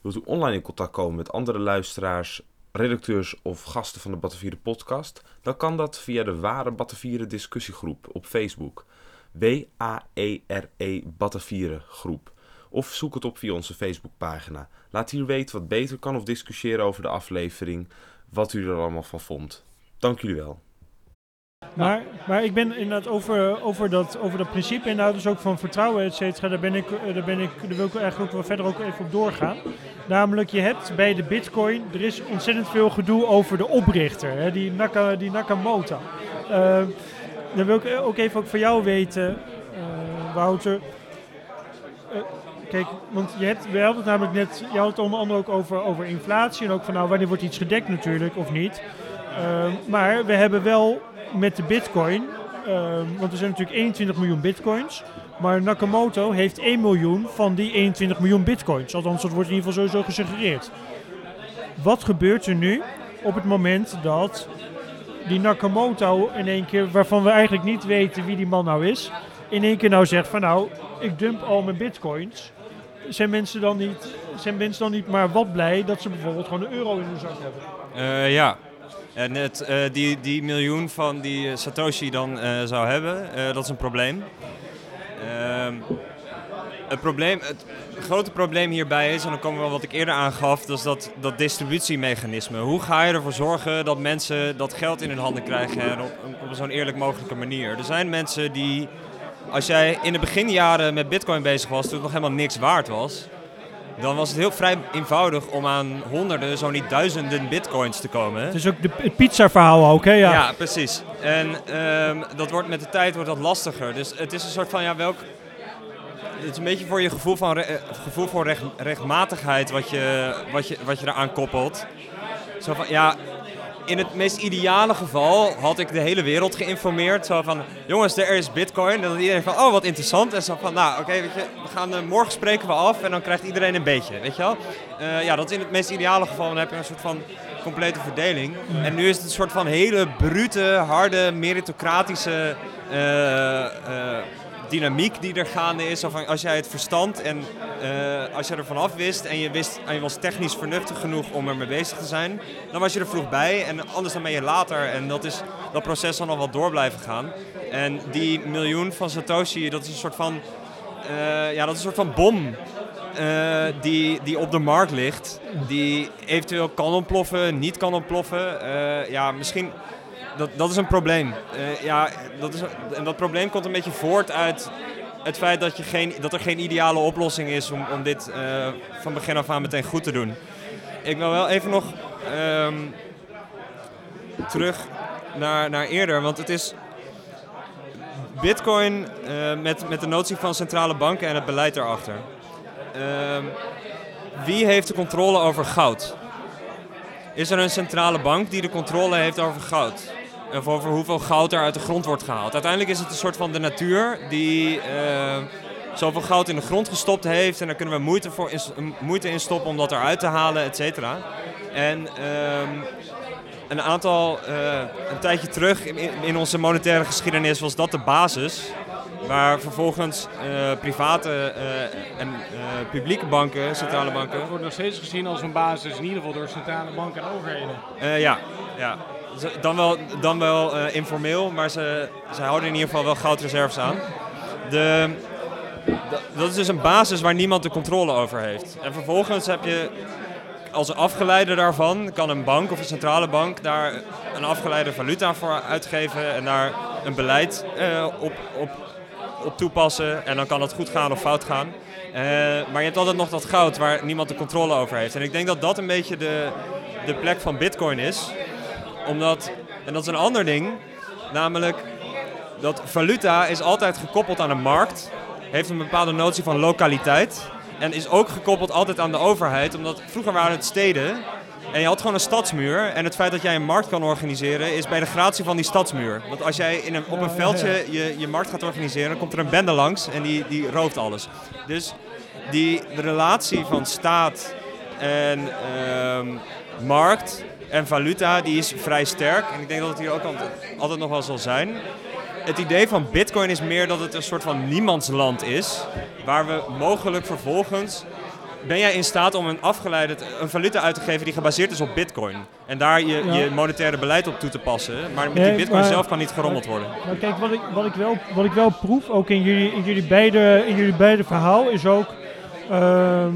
Wilt u online in contact komen met andere luisteraars, redacteurs of gasten van de Battenvierde podcast? Dan kan dat via de Ware Battenvieren discussiegroep op Facebook. W-A-E-R-E Battenvieren groep of zoek het op via onze Facebookpagina. Laat hier weten wat beter kan of discussiëren over de aflevering, wat u er allemaal van vond. Dank jullie wel. Maar, maar ik ben inderdaad over, over, dat, over dat principe inderdaad dus ook van vertrouwen, et cetera, daar, ben ik, eh, daar, ben ik, daar wil ik eigenlijk ook wel verder ook even op doorgaan. Namelijk, je hebt bij de bitcoin, er is ontzettend veel gedoe over de oprichter, hè, die, Naka, die Nakamoto. Uh, dan wil ik ook even ook van jou weten, uh, Wouter. Kijk, want je hebt, we hadden het namelijk net, je had het onder andere ook over, over inflatie en ook van nou wanneer wordt iets gedekt natuurlijk of niet. Maar we hebben wel met de bitcoin, uh, want er zijn natuurlijk 21 miljoen bitcoins, maar Nakamoto heeft 1 miljoen van die 21 miljoen bitcoins. Althans, dat wordt in ieder geval sowieso gesuggereerd. Wat gebeurt er nu op het moment dat die Nakamoto in één keer, waarvan we eigenlijk niet weten wie die man nou is, in één keer nou zegt van nou, ik dump al mijn bitcoins zijn mensen dan niet, zijn mensen dan niet maar wat blij dat ze bijvoorbeeld gewoon een euro in hun zak hebben? Uh, ja. En het, uh, die, die miljoen van die Satoshi dan uh, zou hebben, dat is een probleem. Ehm, het, probleem het grote probleem hierbij is, en dan komen we wel wat ik eerder aangaf, dat is dat, dat distributiemechanisme. Hoe ga je ervoor zorgen dat mensen dat geld in hun handen krijgen op, op zo'n eerlijk mogelijke manier? Er zijn mensen die als jij in de beginjaren met bitcoin bezig was, toen het nog helemaal niks waard was, dan was het heel vrij eenvoudig om aan honderden, zo niet duizenden bitcoins te komen. Het is ook de, het pizza-verhaal ook, hè? Ja, ja precies. En um, dat wordt met de tijd wordt dat lastiger. Dus het is een soort van, ja, welk... Het is een beetje voor je gevoel, van re, gevoel voor recht, rechtmatigheid wat je, wat, je, wat je eraan koppelt. Zo van, ja, in het meest ideale geval had ik de hele wereld geïnformeerd. Zo van, jongens, er is bitcoin. En dan iedereen van, oh, wat interessant. En zo van, nou, oké, weet je, we gaan, uh, morgen spreken we af en dan krijgt iedereen een beetje, weet je wel. Uh, ja, dat is in het meest ideale geval. Dan heb je een soort van complete verdeling. En nu is het een soort van hele brute, harde, meritocratische... Uh, dynamiek die er gaande is. Of als jij het verstand en uh, als je er vanaf wist en je, wist en je was technisch vernuftig genoeg om er mee bezig te zijn, dan was je er vroeg bij. En anders dan ben je later. En dat, is, dat proces zal nog wel door blijven gaan. En die miljoen van Satoshi, dat is een soort van, uh, ja, dat is een soort van bom. Uh, die, die op de markt ligt, die eventueel kan ontploffen, niet kan ontploffen. ja, misschien dat, dat is een probleem. Uh, ja, dat is, en dat probleem komt een beetje voort uit het feit dat, je geen, dat er geen ideale oplossing is om, om dit uh, van begin af aan meteen goed te doen. Ik wil wel even nog um, terug naar, naar eerder, want het is Bitcoin uh, met, met de notie van centrale banken en het beleid erachter. Uh, wie heeft de controle over goud? Is er een centrale bank die de controle heeft over goud? Of over hoeveel goud er uit de grond wordt gehaald. Uiteindelijk is het een soort van de natuur die uh, zoveel goud in de grond gestopt heeft. En daar kunnen we moeite, voor in, moeite in stoppen om dat eruit te halen, et cetera. En um, een aantal, uh, een tijdje terug in, in, onze monetaire geschiedenis was dat de basis. Waar vervolgens uh, private en publieke banken, centrale banken... Het wordt nog steeds gezien als een basis, in ieder geval door centrale banken en overheden. ja, ja. Dan wel, dan wel eh, informeel, maar ze, ze houden in ieder geval wel goudreserves aan. De, da- dat is dus een basis waar niemand de controle over heeft. En vervolgens heb je als afgeleide daarvan, kan een bank of een centrale bank daar een afgeleide valuta voor uitgeven en daar een beleid eh, op, op, op toepassen. En dan kan het goed gaan of fout gaan. Eh, maar je hebt altijd nog dat goud waar niemand de controle over heeft. En ik denk dat dat een beetje de, de plek van Bitcoin is. Omdat, en dat is een ander ding, namelijk dat valuta is altijd gekoppeld aan een markt, heeft een bepaalde notie van lokaliteit en is ook gekoppeld altijd aan de overheid, omdat vroeger waren het steden en je had gewoon een stadsmuur en het feit dat jij een markt kan organiseren is bij de gratie van die stadsmuur. Want als jij in een, op een veldje je, je markt gaat organiseren, dan komt er een bende langs en die, die rooft alles. Dus die de relatie van staat en ehm, markt en valuta, die is vrij sterk. En ik denk dat het hier ook altijd, nog wel zal zijn. Het idee van Bitcoin is meer dat het een soort van niemandsland is, waar we mogelijk vervolgens ben jij in staat om een afgeleide, een valuta uit te geven die gebaseerd is op Bitcoin. En daar je, Ja. je monetaire beleid op toe te passen. Maar met Nee, die Bitcoin maar- zelf kan niet gerommeld worden. Nou, kijk, wat ik, wat, ik wel, wat ik wel proef, ook in jullie, in jullie, beide, in jullie beide verhaal, is ook, ehm,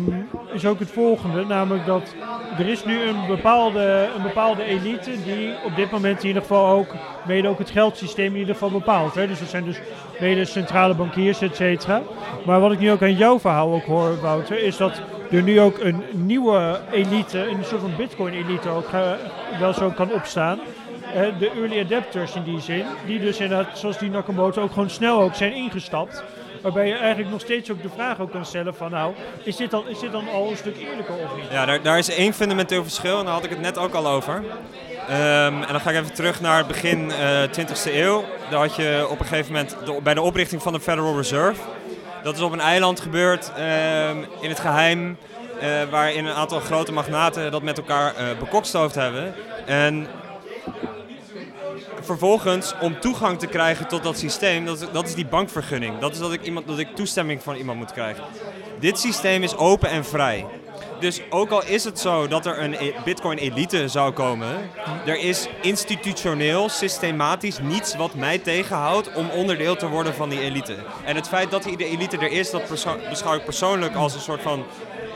is ook het volgende. Namelijk dat er is nu een bepaalde, een bepaalde elite die op dit moment in ieder geval ook, mede ook het geldsysteem in ieder geval bepaalt. Hè? Dus dat zijn dus mede centrale bankiers, et cetera. Maar wat ik nu ook aan jouw verhaal ook hoor, Wouter, is dat er nu ook een nieuwe elite, een soort van bitcoin-elite ook eh, wel zo kan opstaan. Eh, de early adapters in die zin, die dus inderdaad, zoals die Nakamoto, ook gewoon snel ook zijn ingestapt. Waarbij je eigenlijk nog steeds ook de vraag ook kan stellen van nou, is dit dan, is dit dan al een stuk eerlijker of niet? Ja, daar, daar is één fundamenteel verschil en daar had ik het net ook al over. Ehm, en dan ga ik even terug naar het begin eh 20e eeuw. Daar had je op een gegeven moment bij de oprichting van de Federal Reserve. Dat is op een eiland gebeurd ehm, in het geheim, eh, waarin een aantal grote magnaten dat met elkaar eh bekokstoofd hebben. En vervolgens, om toegang te krijgen tot dat systeem, dat is, dat is die bankvergunning. Dat is dat ik, iemand, dat ik toestemming van iemand moet krijgen. Dit systeem is open en vrij. Dus ook al is het zo dat er een e- Bitcoin-elite zou komen, er is institutioneel, systematisch niets wat mij tegenhoudt om onderdeel te worden van die elite. En het feit dat die elite er is, dat beschouw ik persoonlijk als een soort van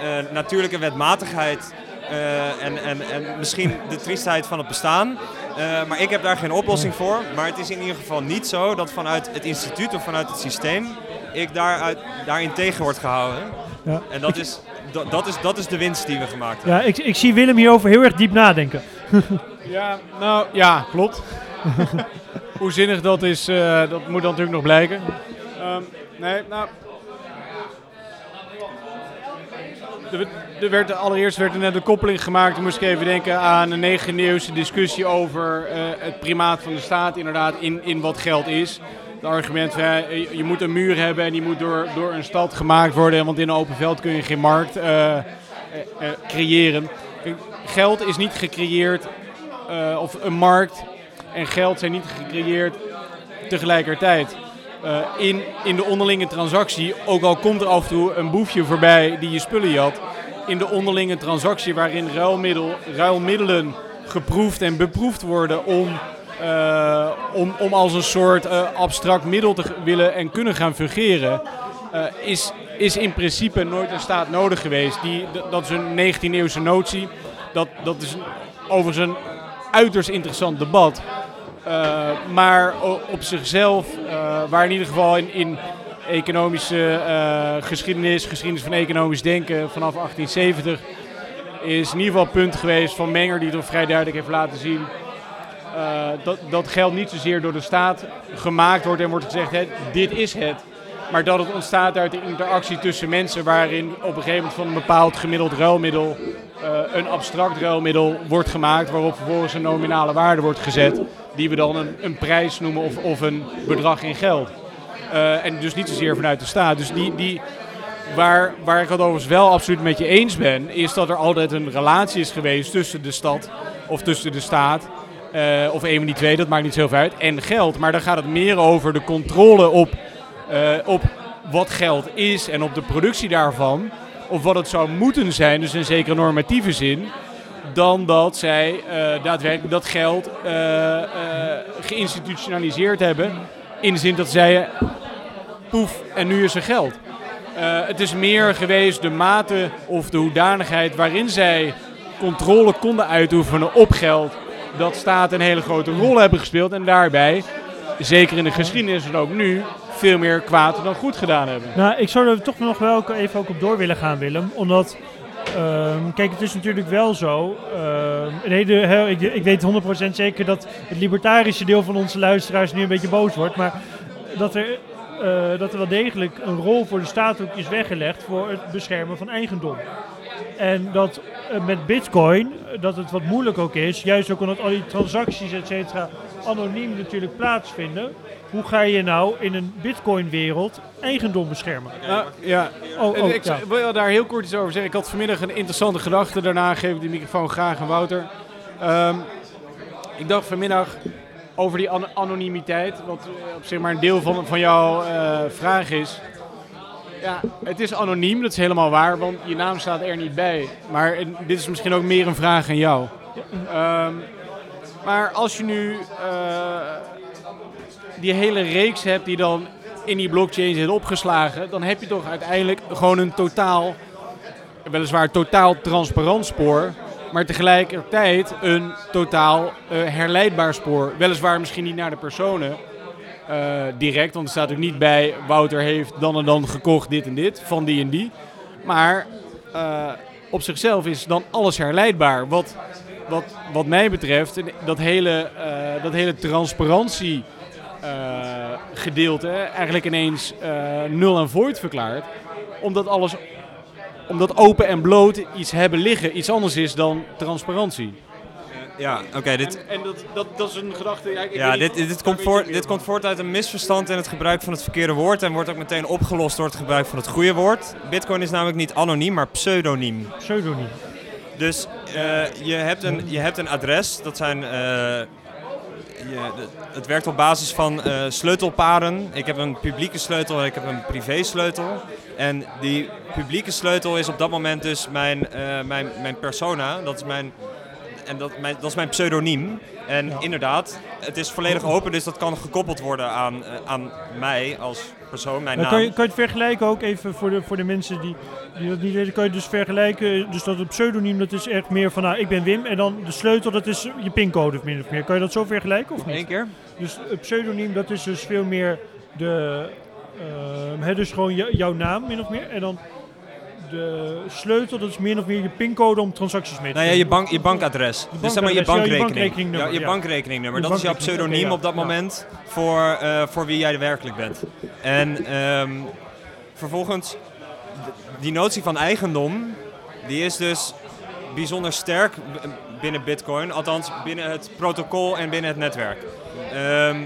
eh, natuurlijke wetmatigheid. Eh, en, en, en misschien de triestheid van het bestaan. Eh, maar ik heb daar geen oplossing voor. Maar het is in ieder geval niet zo dat vanuit het instituut of vanuit het systeem ik daaruit, daarin tegen word gehouden. Ja. En dat is, dat, dat, is, dat is de winst die we gemaakt hebben. Ja, ik, ik zie Willem hierover heel erg diep nadenken. <laughs> Ja, nou ja, klopt. <laughs> Hoe zinnig dat is, eh, dat moet dan natuurlijk nog blijken. Ehm, nee, nou. Er, er werd, allereerst werd er net een koppeling gemaakt. Moest ik even denken aan een 19e eeuwse discussie over eh, het primaat van de staat, inderdaad, in, in wat geld is. Het argument van je, moet een muur hebben en die moet door, door een stad gemaakt worden, want in een open veld kun je geen markt eh, eh, creëren. Geld is niet gecreëerd of een markt en geld zijn niet gecreëerd tegelijkertijd. Eh, in, in de onderlinge transactie, ook al komt er af en toe een boefje voorbij die je spullen jat, in de onderlinge transactie waarin ruilmiddel, ruilmiddelen geproefd en beproefd worden om, eh, om, om als een soort eh, abstract middel te willen en kunnen gaan fungeren, is, is in principe nooit een staat nodig geweest. Die, dat is een 19e eeuwse notie. Dat, dat is overigens een uiterst interessant debat. Uh, maar op zichzelf, uh, waar in ieder geval in, economische uh, geschiedenis, geschiedenis van economisch denken vanaf 1870, is in ieder geval punt geweest van Menger die het vrij duidelijk heeft laten zien. Dat, dat geld niet zozeer door de staat gemaakt wordt en wordt gezegd, dit is het. Maar dat het ontstaat uit de interactie tussen mensen waarin op een gegeven moment van een bepaald gemiddeld ruilmiddel een abstract ruilmiddel wordt gemaakt waarop vervolgens een nominale waarde wordt gezet die we dan een, een prijs noemen of, of een bedrag in geld. Uh, en dus niet zozeer vanuit de staat. Dus die, die, waar, waar ik het overigens wel absoluut met je eens ben, is dat er altijd een relatie is geweest tussen de stad of tussen de staat. Uh, of een van die twee, dat maakt niet zoveel uit. En geld. Maar dan gaat het meer over de controle op, uh, op wat geld is en op de productie daarvan. Of wat het zou moeten zijn, dus in zekere normatieve zin dan dat zij eh, daadwerkelijk dat geld eh, eh, geïnstitutionaliseerd hebben. In de zin dat zij, poef, en nu is er geld. Het is meer geweest de mate of de hoedanigheid waarin zij controle konden uitoefenen op geld. Dat staat een hele grote rol hebben gespeeld. En daarbij, zeker in de geschiedenis en ook nu, veel meer kwaad dan goed gedaan hebben. Nou, ik zou er toch nog wel even ook op door willen gaan, Willem. Omdat, ehm, kijk, het is natuurlijk wel zo. ehm, heel- ik, ik weet 100% zeker dat het libertarische deel van onze luisteraars nu een beetje boos wordt. Maar dat er, eh, dat er wel degelijk een rol voor de staat ook is weggelegd voor het beschermen van eigendom. En dat eh, met bitcoin, dat het wat moeilijk ook is, juist ook omdat al die transacties, et cetera, anoniem natuurlijk plaatsvinden. Hoe ga je nou in een bitcoin wereld eigendom beschermen? Nou, ja. Oh, oh, ik ja. wil daar heel kort iets over zeggen. Ik had vanmiddag een interessante gedachte. Daarna geef ik de microfoon graag aan Wouter. Ehm, ik dacht vanmiddag over die an- anonimiteit. Wat eh, op zich maar een deel van, van jouw eh, vraag is. Ja, het is anoniem, dat is helemaal waar, want je naam staat er niet bij. Maar dit is misschien ook meer een vraag aan jou. Ehm, maar als je nu eh, die hele reeks hebt die dan in die blockchain zit opgeslagen, dan heb je toch uiteindelijk gewoon een totaal, weliswaar totaal transparant spoor, maar tegelijkertijd een totaal eh, herleidbaar spoor. Weliswaar misschien niet naar de personen eh, direct, want er staat ook niet bij Wouter heeft dan en dan gekocht dit en dit van die en die. Maar eh, op zichzelf is dan alles herleidbaar. Wat, wat, wat mij betreft, dat hele, dat hele transparantie gedeelte eigenlijk ineens eh, nul en void verklaart. Omdat alles, omdat open en bloot iets hebben liggen iets anders is dan transparantie. Ja, oké, dit, En dat, dat, dat is een gedachte. Ja, ik ja, dit, dit, komt voort, dit komt voort uit een misverstand in het gebruik van het verkeerde woord en wordt ook meteen opgelost door het gebruik van het goede woord. Bitcoin is namelijk niet anoniem, maar pseudoniem. Pseudoniem. Dus eh, je, hebt een, je hebt een adres, dat zijn. eh, de- het werkt op basis van eh, sleutelparen. Ik heb een publieke sleutel en ik heb een privé sleutel. En die publieke sleutel is op dat moment dus mijn, eh, mijn, mijn persona. Dat is mijn, en dat, mijn, dat is mijn pseudoniem. En Ja. inderdaad, het is volledig open, dus dat kan gekoppeld worden aan, eh, aan mij als persoon, mijn naam. kan, je, kan je het vergelijken ook even voor de, voor de mensen die, die dat niet weten, kan je dus vergelijken, dus dat het pseudoniem dat is echt meer van nou ik ben Wim en dan de sleutel dat is je pincode of min of meer. Kan je dat zo vergelijken of Eén niet? keer? Dus het pseudoniem dat is dus veel meer de, ehm, hè, dus gewoon jou- jouw naam min of meer en dan de sleutel dat is min of meer je pincode om transacties mee te Nou ja, je, doen. bank, je bankadres. dus zeg maar je bankadres, ja, je bankrekening. bankrekeningnummer, Ja, je bankrekeningnummer. Dat is jouw pseudoniem ja, op dat moment voor, eh, voor wie jij werkelijk bent. En ehm, vervolgens, die notie van eigendom, die is dus bijzonder sterk binnen Bitcoin. Althans, binnen het protocol en binnen het netwerk. Ehm,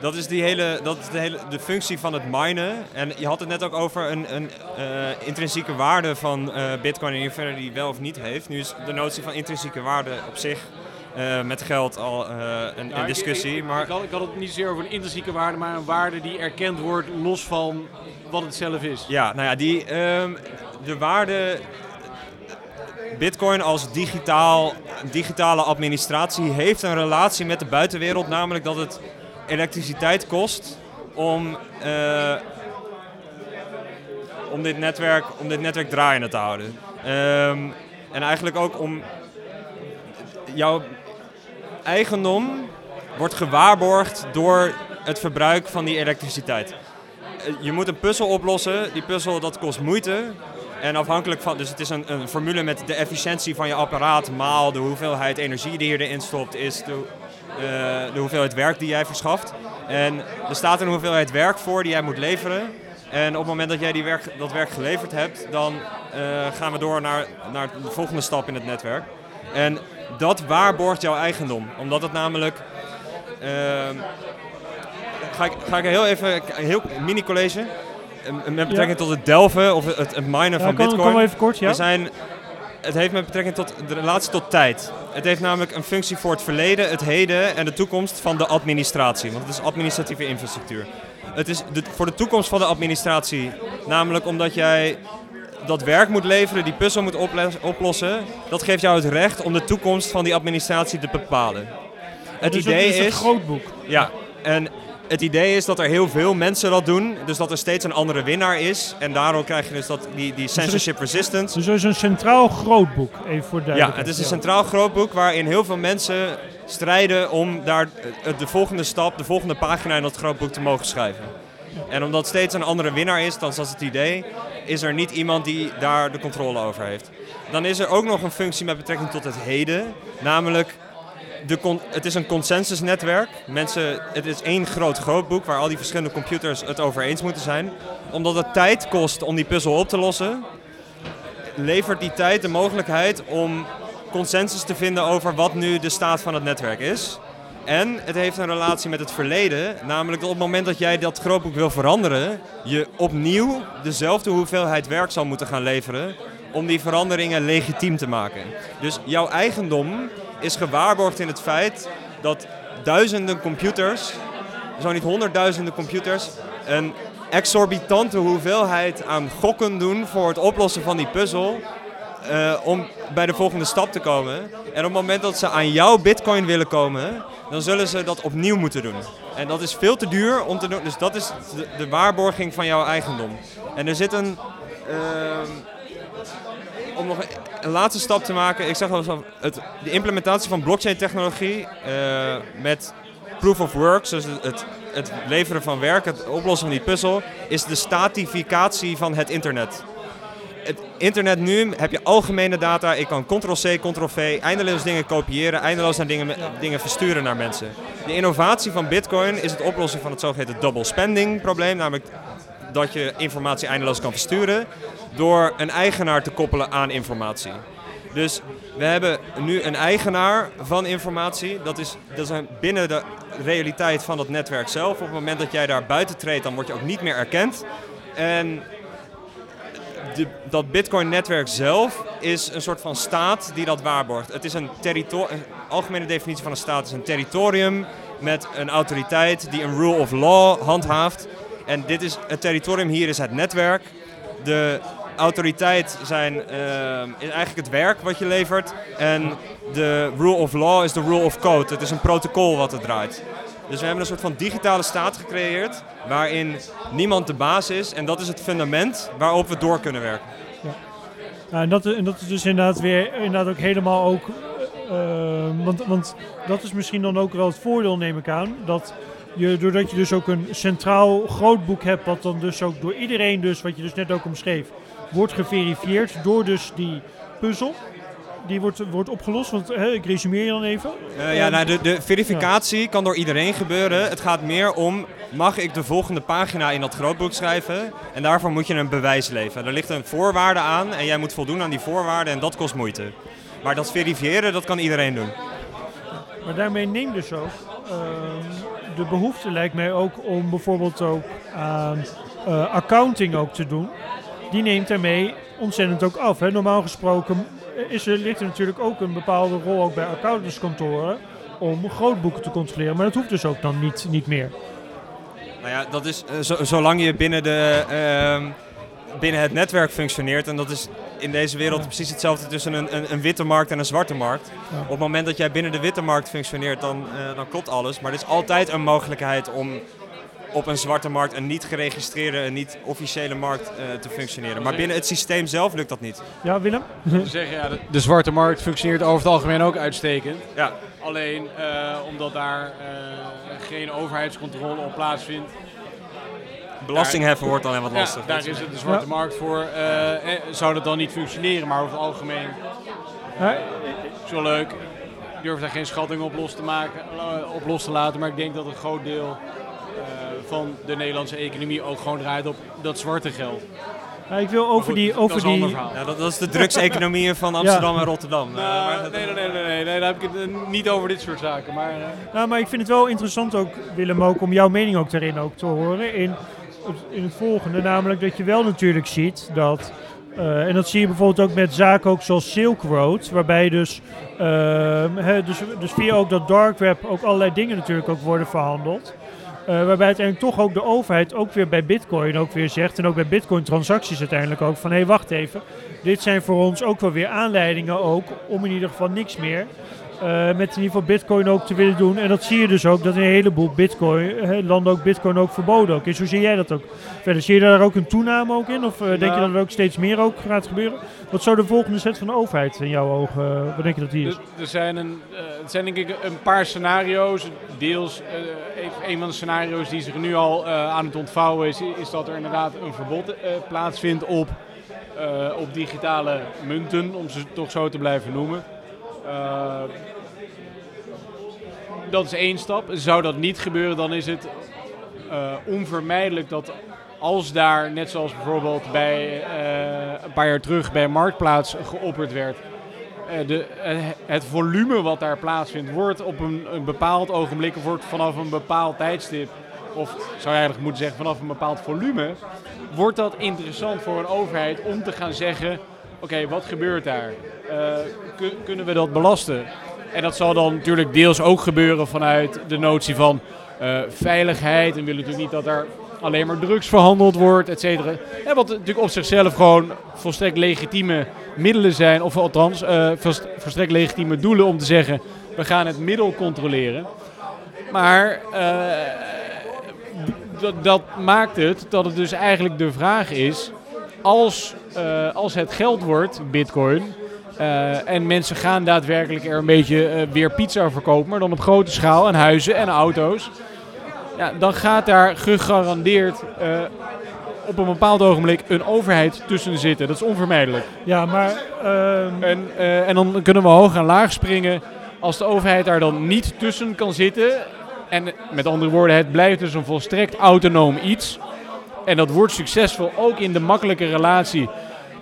dat is, die hele, dat is de, hele, de functie van het minen. En je had het net ook over een, een eh, intrinsieke waarde van eh, Bitcoin en in hoeverre die wel of niet heeft. Nu is de notie van intrinsieke waarde op zich eh, met geld al een, een ik- discussie. Ik, maar ik, had, ik had het niet zozeer over een intrinsieke waarde, maar een waarde die erkend wordt los van wat het zelf is. ja, nou ja, die, ehm, de waarde. Bitcoin als digitaal, digitale administratie heeft een relatie met de buitenwereld, namelijk dat het elektriciteit kost om, eh, om, dit, netwerk, om dit netwerk draaiende te houden. Ehm, en eigenlijk ook om jouw eigendom wordt gewaarborgd door het verbruik van die elektriciteit. Eh, Je moet een puzzel oplossen. Die puzzel dat kost moeite. En afhankelijk van, dus het is een, een formule met de efficiëntie van je apparaat maal de hoeveelheid energie die je erin stopt, is de hoeveelheid werk die jij verschaft. En er staat een hoeveelheid werk voor die jij moet leveren. En op het moment dat jij die werk, dat werk geleverd hebt, dan eh, gaan we door naar, naar de volgende stap in het netwerk. En dat waarborgt jouw eigendom. Omdat het namelijk. ehm, ga, ik, ga ik heel even. Een heel mini-college. eh, Met betrekking tot het delven of het, het minen Ja, van Bitcoin. wel even kort, ja? Er zijn, het heeft met betrekking tot de relatie tot tijd. Het heeft namelijk een functie voor het verleden, het heden en de toekomst van de administratie. Want het is administratieve infrastructuur. Het is de, voor de toekomst van de administratie, namelijk omdat jij dat werk moet leveren, die puzzel moet oplossen, dat geeft jou het recht om de toekomst van die administratie te bepalen. Het dus idee het is een is, groot boek. ja, en het idee is dat er heel veel mensen dat doen, dus dat er steeds een andere winnaar is. En daarom krijg je dus dat, die, die censorship resistance. Dus het is een centraal groot boek, even voor Ja, duidelijkheid. het is een centraal groot boek waarin heel veel mensen strijden om daar eh, de volgende stap, de volgende pagina in dat grootboek te mogen schrijven. En omdat steeds een andere winnaar is, dan is dat het idee, is er niet iemand die daar de controle over heeft. Dan is er ook nog een functie met betrekking tot het heden, namelijk de het is een consensusnetwerk. Mensen, het is één groot grootboek waar al die verschillende computers het over eens moeten zijn. Omdat het tijd kost om die puzzel op te lossen, levert die tijd de mogelijkheid om consensus te vinden over wat nu de staat van het netwerk is. En het heeft een relatie met het verleden, namelijk dat op het moment dat jij dat grootboek wil veranderen, je opnieuw dezelfde hoeveelheid werk zal moeten gaan leveren om die veranderingen legitiem te maken. Dus jouw eigendom is gewaarborgd in het feit dat duizenden computers, zo niet honderdduizenden computers, een exorbitante hoeveelheid aan gokken doen voor het oplossen van die puzzel. eh, om bij de volgende stap te komen. En op het moment dat ze aan jouw bitcoin willen komen, dan zullen ze dat opnieuw moeten doen. En dat is veel te duur om te doen. Dus dat is de, waarborging van jouw eigendom. En er zit een. ehm, om nog een, laatste stap te maken. Ik zeg wel zo, het, de implementatie van blockchain technologie eh, met proof of work, dus het, het, het leveren van werk, het oplossen van die puzzel, is de statificatie van het internet. Het internet nu heb je algemene data. Ik kan ctrl-c, ctrl-v, eindeloos dingen kopiëren, eindeloos naar dingen, dingen versturen naar mensen. De innovatie van Bitcoin is het oplossen van het zogeheten double spending probleem, namelijk dat je informatie eindeloos kan versturen door een eigenaar te koppelen aan informatie. Dus we hebben nu een eigenaar van informatie. Dat is, dat is binnen de realiteit van het netwerk zelf. Op het moment dat jij daar buiten treedt, dan word je ook niet meer erkend. En de, dat Bitcoin-netwerk zelf is een soort van staat die dat waarborgt. Het is een territorium. Algemene definitie van een staat is een territorium met een autoriteit die een rule of law handhaaft. En dit is het territorium hier is het netwerk. De autoriteit zijn, eh, is eigenlijk het werk wat je levert. En de rule of law is de rule of code. Het is een protocol wat het draait. Dus we hebben een soort van digitale staat gecreëerd waarin niemand de baas is. En dat is het fundament waarop we door kunnen werken. Ja, en, dat, en dat is dus inderdaad weer inderdaad ook helemaal ook. eh, eh, want, want dat is misschien dan ook wel het voordeel, neem ik aan. Dat je, doordat je dus ook een centraal groot boek hebt, wat dan dus ook door iedereen, dus, wat je dus net ook omschreef, wordt geverifieerd door dus die puzzel. Die wordt, wordt opgelost, want hè, ik resumeer je dan even. Eh, ja, nou, de, de verificatie kan door iedereen gebeuren. Het gaat meer om, mag ik de volgende pagina in dat grootboek schrijven? En daarvoor moet je een bewijs leveren. Er ligt een voorwaarde aan en jij moet voldoen aan die voorwaarden en dat kost moeite. Maar dat verifiëren, dat kan iedereen doen. Maar daarmee neemt dus ook ehm, de behoefte lijkt mij ook om bijvoorbeeld ook aan eh, accounting ook te doen. Die neemt daarmee ontzettend ook af. Hè. Normaal gesproken is er, ligt er natuurlijk ook een bepaalde rol ook bij accountantskantoren om grootboeken te controleren. Maar dat hoeft dus ook dan niet, niet meer. Nou ja, dat is eh, zo- zolang je binnen, de, ehm, binnen het netwerk functioneert. En dat is in deze wereld Ja. precies hetzelfde tussen een, een, een witte markt en een zwarte markt. Ja. Op het moment dat jij binnen de witte markt functioneert, dan, eh, dan klopt alles. Maar er is altijd een mogelijkheid om op een zwarte markt, een niet geregistreerde, een niet officiële markt eh, te functioneren. Maar binnen het systeem zelf lukt dat niet. Ja, Willem? zeggen, ja, de, de zwarte markt functioneert over het algemeen ook uitstekend. Ja. Alleen eh, omdat daar eh, geen overheidscontrole op plaatsvindt, Belastingheffen wordt dan wat ja, lastig. daar is het de zwarte Ja. markt voor. eh, eh, zou dat dan niet functioneren, maar over het algemeen wel leuk. Ik durf daar geen schatting op los te, maken, eh, op los te laten, maar ik denk dat een groot deel eh, van de Nederlandse economie ook gewoon draait op dat zwarte geld. ja, ik wil over goed, die... dat Over is een ander die. Ja, dat, dat is de drugseconomieën van Amsterdam en Rotterdam. Eh, maar Nou, dat- nee, nee, nee, nee, nee, nee, daar heb ik het niet over dit soort zaken. Maar, eh, Nou, maar ik vind het wel interessant ook, Willem, ook om jouw mening ook daarin ook te horen. In in het volgende, namelijk dat je wel natuurlijk ziet dat, eh, en dat zie je bijvoorbeeld ook met zaken ook zoals Silk Road, waarbij dus, ehm, dus, dus via ook dat dark web ook allerlei dingen natuurlijk ook worden verhandeld. waarbij uiteindelijk toch ook de overheid ook weer bij bitcoin ook weer zegt, en ook bij bitcoin transacties uiteindelijk ook, van hé hey, wacht even, dit zijn voor ons ook wel weer aanleidingen ook om in ieder geval niks meer uh, met in ieder geval bitcoin ook te willen doen. En dat zie je dus ook, dat in een heleboel bitcoin, uh, landen ook bitcoin ook verboden ook is. Hoe zie jij dat ook? Verder, zie je daar ook een toename ook in? Of uh, denk je dat er ook steeds meer ook gaat gebeuren? Wat zou de volgende set van de overheid in jouw ogen, wat denk je dat die is? Er, er zijn, een, het zijn denk ik een paar scenario's. Deels, een van de scenario's die zich nu al aan het ontvouwen is, is dat er inderdaad een verbod plaatsvindt op, op digitale munten, om ze toch zo te blijven noemen. Uh, dat is één stap. Zou dat niet gebeuren, dan is het uh, onvermijdelijk dat als daar, net zoals bijvoorbeeld bij uh, een paar jaar terug bij Marktplaats geopperd werd, de, het volume wat daar plaatsvindt, wordt op een, een bepaald ogenblik, wordt vanaf een bepaald tijdstip, of zou je eigenlijk moeten zeggen vanaf een bepaald volume, wordt dat interessant voor een overheid om te gaan zeggen, oké, wat gebeurt daar? Kun, kunnen we dat belasten? En dat zal dan natuurlijk deels ook gebeuren vanuit de notie van uh, veiligheid. En we willen natuurlijk niet dat er alleen maar drugs verhandeld wordt, et cetera. En wat natuurlijk op zichzelf gewoon volstrekt legitieme middelen zijn. Of althans, uh, volstrekt legitieme doelen om te zeggen... we gaan het middel controleren. Maar dat maakt het dat het dus eigenlijk de vraag is... als, als het geld wordt, bitcoin... Uh, en mensen gaan daadwerkelijk er een beetje uh, weer pizza verkopen, maar dan op grote schaal en huizen en auto's. Ja, dan gaat daar gegarandeerd uh, op een bepaald ogenblik een overheid tussen zitten. Dat is onvermijdelijk. Ja, maar. Um... En, en dan kunnen we hoog en laag springen. Als de overheid daar dan niet tussen kan zitten. En met andere woorden, het blijft dus een volstrekt autonoom iets. En dat wordt succesvol ook in de makkelijke relatie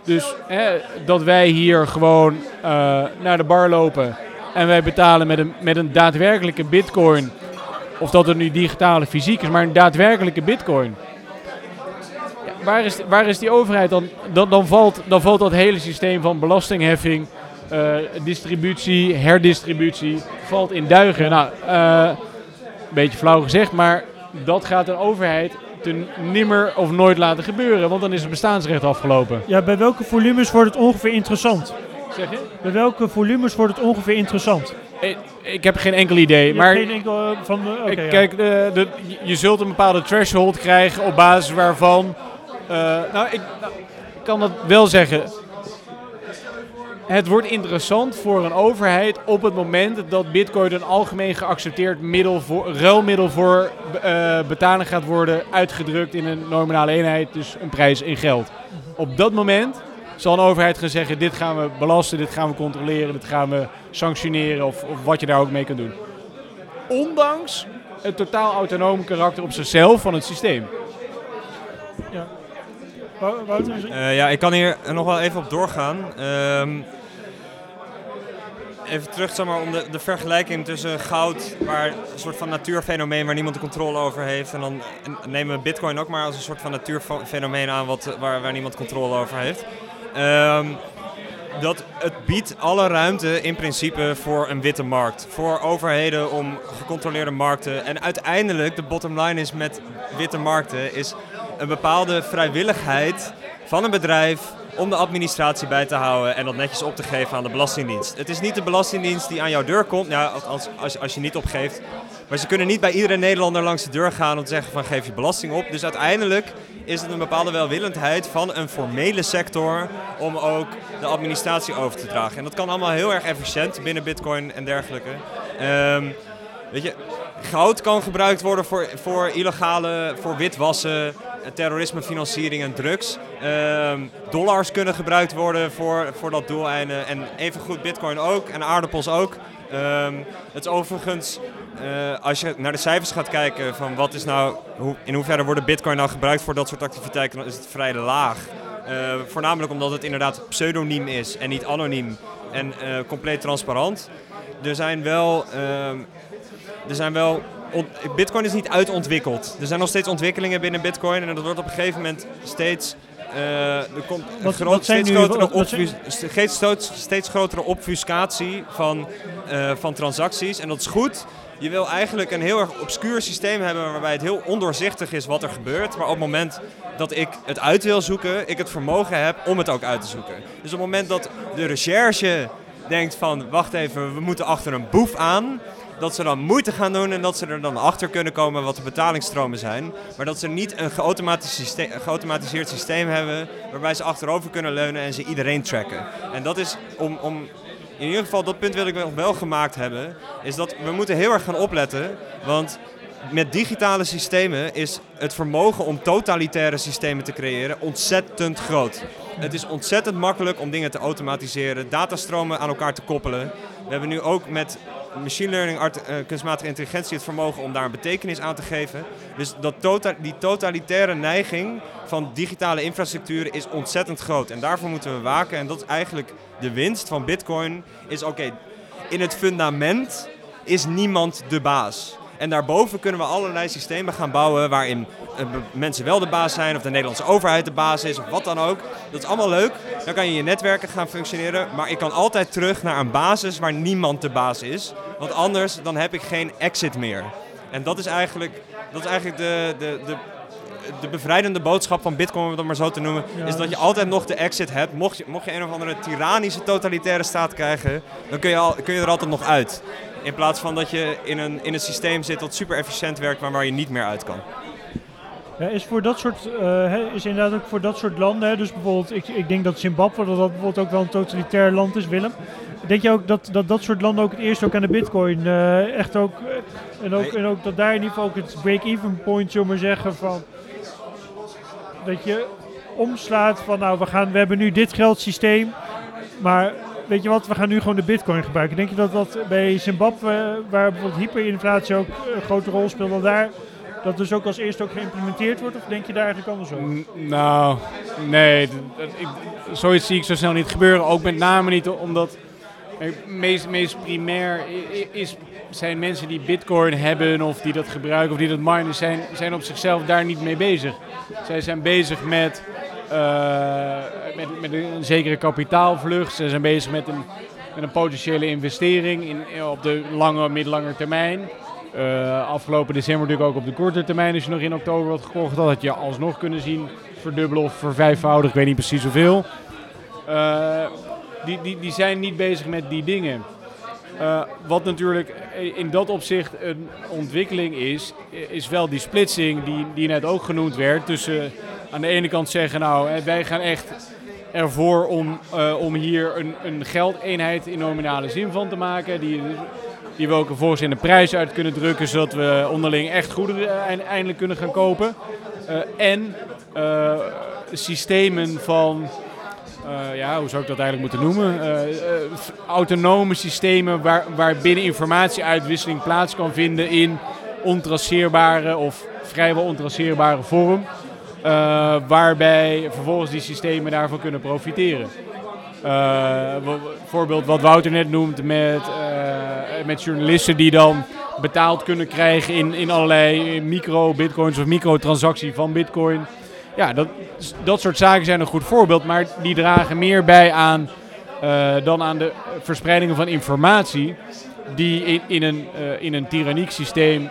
dus hè, dat wij hier gewoon uh, naar de bar lopen en wij betalen met een, met een daadwerkelijke bitcoin. Of dat het nu digitale fysiek is, maar een daadwerkelijke bitcoin. Ja, waar, is, waar is die overheid dan? Dan, dan, valt, dan valt dat hele systeem van belastingheffing, uh, distributie, herdistributie, valt in duigen. Nou, een beetje flauw gezegd, maar dat gaat een overheid te nimmer of nooit laten gebeuren, want dan is het bestaansrecht afgelopen. Ja, bij welke volumes wordt het ongeveer interessant? Zeg je? Bij welke volumes wordt het ongeveer interessant? Ik, ik heb geen enkel idee, je maar geen enkel van de, okay, kijk, de, de, je zult een bepaalde threshold krijgen op basis waarvan. Uh, nou, ik, nou, ik kan dat wel zeggen. Het wordt interessant voor een overheid op het moment dat Bitcoin een algemeen geaccepteerd middel voor, ruilmiddel voor uh, betaling gaat worden, uitgedrukt in een nominale eenheid, dus een prijs in geld. Op dat moment zal een overheid gaan zeggen: dit gaan we belasten, dit gaan we controleren, dit gaan we sanctioneren of, of wat je daar ook mee kan doen. Ondanks het totaal autonome karakter op zichzelf van het systeem. Ja. Wouter? Uh, ja, ik kan hier nog wel even op doorgaan. Um, even terug zeg maar, om de, de vergelijking tussen goud, waar een soort van natuurfenomeen waar niemand controle over heeft. En dan nemen we bitcoin ook maar als een soort van natuurfenomeen aan wat, waar, waar niemand controle over heeft. Um, dat het biedt alle ruimte in principe voor een witte markt. Voor overheden om gecontroleerde markten. En uiteindelijk, de bottom line is met witte markten, is een bepaalde vrijwilligheid van een bedrijf om de administratie bij te houden en dat netjes op te geven aan de Belastingdienst. Het is niet de Belastingdienst die aan jouw deur komt, ja, als, als, je niet opgeeft. Maar ze kunnen niet bij iedere Nederlander langs de deur gaan om te zeggen van geef je belasting op. Dus uiteindelijk is het een bepaalde welwillendheid van een formele sector om ook de administratie over te dragen. En dat kan allemaal heel erg efficiënt binnen bitcoin en dergelijke. Um, weet je, goud kan gebruikt worden voor, voor illegale, voor witwassen, terrorisme, financiering en drugs. Um, dollars kunnen gebruikt worden voor, voor dat doeleinden. En evengoed bitcoin ook en aardappels ook. Um, het is overigens, uh, als je naar de cijfers gaat kijken van wat is nou, hoe, in hoeverre worden bitcoin nou gebruikt voor dat soort activiteiten, dan is het vrij laag. Voornamelijk omdat het inderdaad pseudoniem is en niet anoniem en compleet transparant. Er zijn wel, um, er zijn wel Bitcoin is niet uitontwikkeld. Er zijn nog steeds ontwikkelingen binnen Bitcoin en dat wordt op een gegeven moment steeds. Uh, er komt een Wat- groot, wat zijn steeds, grotere wat- steeds grotere obfuscatie van, eh, van transacties. En dat is goed. je wil eigenlijk een heel erg obscuur systeem hebben waarbij het heel ondoorzichtig is wat er gebeurt. Maar op het moment dat ik het uit wil zoeken, ik het vermogen heb om het ook uit te zoeken. Dus op het moment dat de recherche denkt van, wacht even, we moeten achter een boef aan dat ze dan moeite gaan doen en dat ze er dan achter kunnen komen wat de betalingsstromen zijn. Maar dat ze niet een systeem, geautomatiseerd systeem hebben waarbij ze achterover kunnen leunen en ze iedereen tracken. En dat is om, om in ieder geval, dat punt wil ik wel gemaakt hebben, is dat we moeten heel erg gaan opletten. Want met digitale systemen is het vermogen om totalitaire systemen te creëren ontzettend groot. Het is ontzettend makkelijk om dingen te automatiseren, datastromen aan elkaar te koppelen. We hebben nu ook met machine learning, art, uh, kunstmatige intelligentie het vermogen om daar een betekenis aan te geven. Dus dat tota die totalitaire neiging van digitale infrastructuren is ontzettend groot. En daarvoor moeten we waken. En dat is eigenlijk de winst van Bitcoin. Is oké, in het fundament is niemand de baas. En daarboven kunnen we allerlei systemen gaan bouwen waarin uh, mensen wel de baas zijn of de Nederlandse overheid de baas is of wat dan ook. Dat is allemaal leuk. Dan kan je je netwerken gaan functioneren. Maar ik kan altijd terug naar een basis waar niemand de baas is. Want anders dan heb ik geen exit meer. En dat is eigenlijk, dat is eigenlijk de, de, de, de bevrijdende boodschap van Bitcoin, om het maar zo te noemen, Ja, is dat je dus- altijd nog de exit hebt. Mocht je, mocht je een of andere tyrannische totalitaire staat krijgen, dan kun je, al, kun je er altijd nog uit. In plaats van dat je in een, in een systeem zit dat super efficiënt werkt, maar waar je niet meer uit kan. Ja, is voor dat soort, eh, is inderdaad ook voor dat soort landen, hè, dus bijvoorbeeld, ik, ik denk dat Zimbabwe dat, dat bijvoorbeeld ook wel een totalitair land is, Willem. Denk je ook dat dat, dat soort landen ook het eerst ook aan de bitcoin eh, echt ook, eh, en ook, en ook dat daar in ieder geval ook het break-even point, zullen maar zeggen, van dat je omslaat van nou, we, gaan, we hebben nu dit geldsysteem, maar weet je wat, we gaan nu gewoon de bitcoin gebruiken. Denk je dat dat bij Zimbabwe, waar bijvoorbeeld hyperinflatie ook een grote rol speelt, dat daar dat dus ook als eerste ook geïmplementeerd wordt? Of denk je daar eigenlijk anders over? Nou, nee, ik, zoiets zie ik zo snel niet gebeuren. Ook met name niet omdat eh, meest, meest primair is, zijn mensen die bitcoin hebben of die dat gebruiken of die dat minen, zijn, zijn op zichzelf daar niet mee bezig. Zij zijn bezig met, met, met een zekere kapitaalvlucht. Ze zijn bezig met een, met een potentiële investering in, op de lange, middellange termijn. Eh, afgelopen december natuurlijk ook op de korte termijn. Als je nog in oktober had gekocht, had had je alsnog kunnen zien verdubbelen of vervijfvoudigen. Ik weet niet precies hoeveel. Eh, die, die, die zijn niet bezig met die dingen. Eh, wat natuurlijk in dat opzicht een ontwikkeling is, is wel die splitsing die, die net ook genoemd werd. Tussen aan de ene kant zeggen, nou wij gaan echt ervoor om, eh, om hier een, een geldeenheid in nominale zin van te maken. Die, die we ook vervolgens in de prijs uit kunnen drukken, zodat we onderling echt goederen eind- eindelijk kunnen gaan kopen. Eh, en eh, systemen van, eh, ja, hoe zou ik dat eigenlijk moeten noemen? Eh, eh, autonome systemen waar, waar binnen informatieuitwisseling plaats kan vinden in ontraceerbare of vrijwel ontraceerbare vorm. Eh, waarbij vervolgens die systemen daarvan kunnen profiteren. Wa- voorbeeld wat Wouter net noemt met, eh, met journalisten die dan betaald kunnen krijgen in, in allerlei micro-bitcoins of microtransactie van bitcoin. Ja, dat, dat soort zaken zijn een goed voorbeeld, maar die dragen meer bij aan dan aan de verspreidingen van informatie die in, in, een, in een tyranniek systeem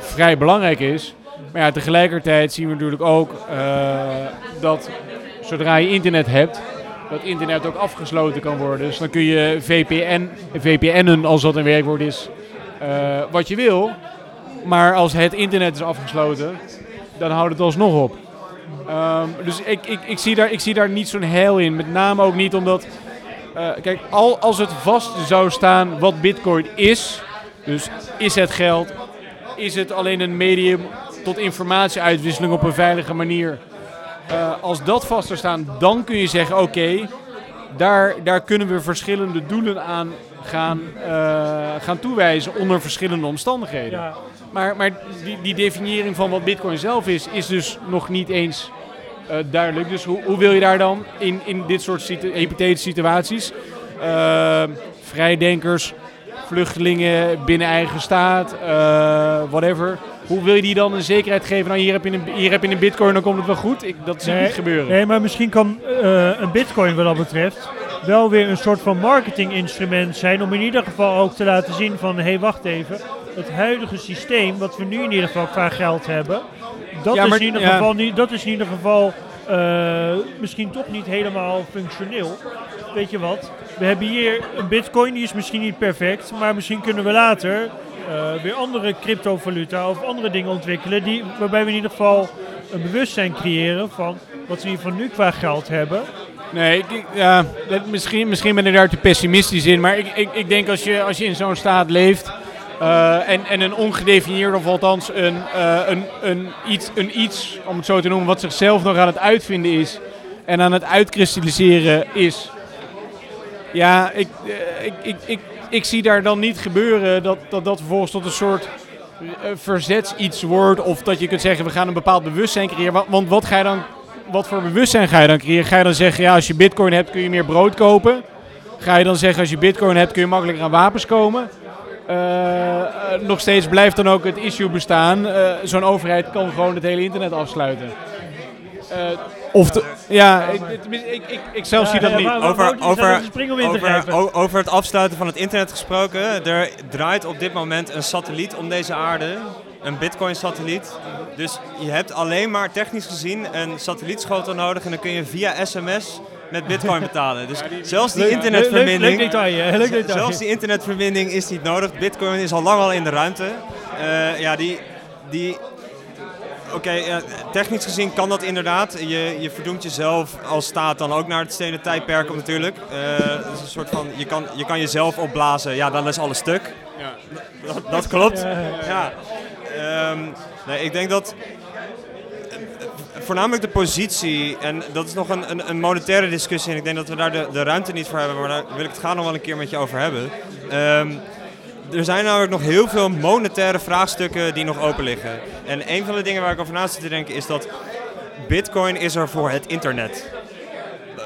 vrij belangrijk is. Maar ja, tegelijkertijd zien we natuurlijk ook eh, dat zodra je internet hebt, dat internet ook afgesloten kan worden. Dus dan kun je VPN, VPN'en, als dat een werkwoord is, eh, wat je wil. Maar als het internet is afgesloten, dan houdt het alsnog op. Ehm, dus ik, ik, ik, zie daar, ik zie daar niet zo'n heil in. Met name ook niet omdat... eh, kijk, al, als het vast zou staan wat bitcoin is... Dus is het geld? Is het alleen een medium tot informatieuitwisseling op een veilige manier? Eh, als dat vast zou staan, dan kun je zeggen... Oké, daar, daar kunnen we verschillende doelen aan gaan, eh, gaan toewijzen onder verschillende omstandigheden. Ja, Maar, maar die, die definiëring van wat Bitcoin zelf is, is dus nog niet eens eh, duidelijk. Dus hoe, hoe wil je daar dan in, in dit soort situ- hypothetische situaties, vrijdenkers, vluchtelingen binnen eigen staat, whatever. Hoe wil je die dan een zekerheid geven? Nou, hier heb je een, hier heb je een bitcoin, dan komt het wel goed. Ik, dat zie Nee, niet gebeuren. Nee, maar misschien kan eh, een bitcoin wat dat betreft wel weer een soort van marketinginstrument zijn om in ieder geval ook te laten zien van, hé hey, wacht even, het huidige systeem wat we nu in ieder geval qua geld hebben, dat, Ja, is, in ieder ja. geval niet, dat is in ieder geval eh, misschien toch niet helemaal functioneel. Weet je wat, we hebben hier een bitcoin, die is misschien niet perfect, maar misschien kunnen we later eh, weer andere cryptovaluta of andere dingen ontwikkelen die, waarbij we in ieder geval een bewustzijn creëren van wat we hier van nu qua geld hebben. Nee, ik, misschien, misschien ben ik daar te pessimistisch in. Maar ik, ik, ik denk als je, als je in zo'n staat leeft. eh, en, en een ongedefinieerd, of althans een, eh, een, een, iets, een iets, om het zo te noemen, wat zichzelf nog aan het uitvinden is. En aan het uitkristalliseren is. Ja, ik, ik, ik, ik zie daar dan niet gebeuren dat dat, dat vervolgens tot een soort eh, verzets iets wordt. Of dat je kunt zeggen, we gaan een bepaald bewustzijn creëren. Wa- Want wat ga je dan wat voor bewustzijn ga je dan creëren? Ga je dan zeggen, ja, als je bitcoin hebt kun je meer brood kopen? Ga je dan zeggen, als je bitcoin hebt kun je makkelijker aan wapens komen? Eh, eh, nog steeds blijft dan ook het issue bestaan. Zo'n overheid kan gewoon het hele internet afsluiten. Of de, ja, ik, ik, ik, ik, ik zelf zie dat niet. Over, Over- over, over- o- het afsluiten van het internet gesproken. Er draait op dit moment een satelliet om deze aarde. Een bitcoin-satelliet. Dus je hebt alleen maar technisch gezien een satellietschotel nodig. En dan kun je via sms met bitcoin betalen. Dus <laughs> zelfs die Leuk- Leuk, leuk internetverbinding... detail, leuk detail. Zelfs die internetverbinding is niet nodig. Bitcoin is al lang al in de ruimte. Eh, ja, die... die Oké, ja, technisch gezien kan dat inderdaad. Je, je verdoemt jezelf als staat dan ook naar het stenen tijdperk natuurlijk. Eh, het is een soort van, je kan, je kan jezelf opblazen, ja dan is alles stuk. Dat, dat klopt. Ja, ja, Ja. Ehm, nee, ik denk dat eh, voornamelijk de positie, en dat is nog een, een, een monetaire discussie en ik denk dat we daar de, de ruimte niet voor hebben, maar daar wil ik het graag nog wel een keer met je over hebben. Ehm, er zijn namelijk nog heel veel monetaire vraagstukken die nog open liggen. En een van de dingen waar ik over na zit te denken is dat Bitcoin is er voor het internet.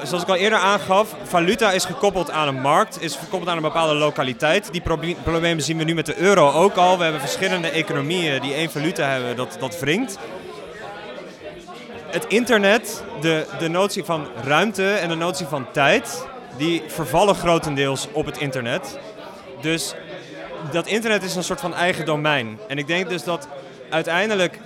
Zoals ik al eerder aangaf, valuta is gekoppeld aan een markt, is gekoppeld aan een bepaalde lokaliteit. Die proble- problemen zien we nu met de euro ook al. We hebben verschillende economieën die één valuta hebben, dat, dat wringt. Het internet, de, de notie van ruimte en de notie van tijd, die vervallen grotendeels op het internet. Dus dat internet is een soort van eigen domein. En ik denk dus dat uiteindelijk.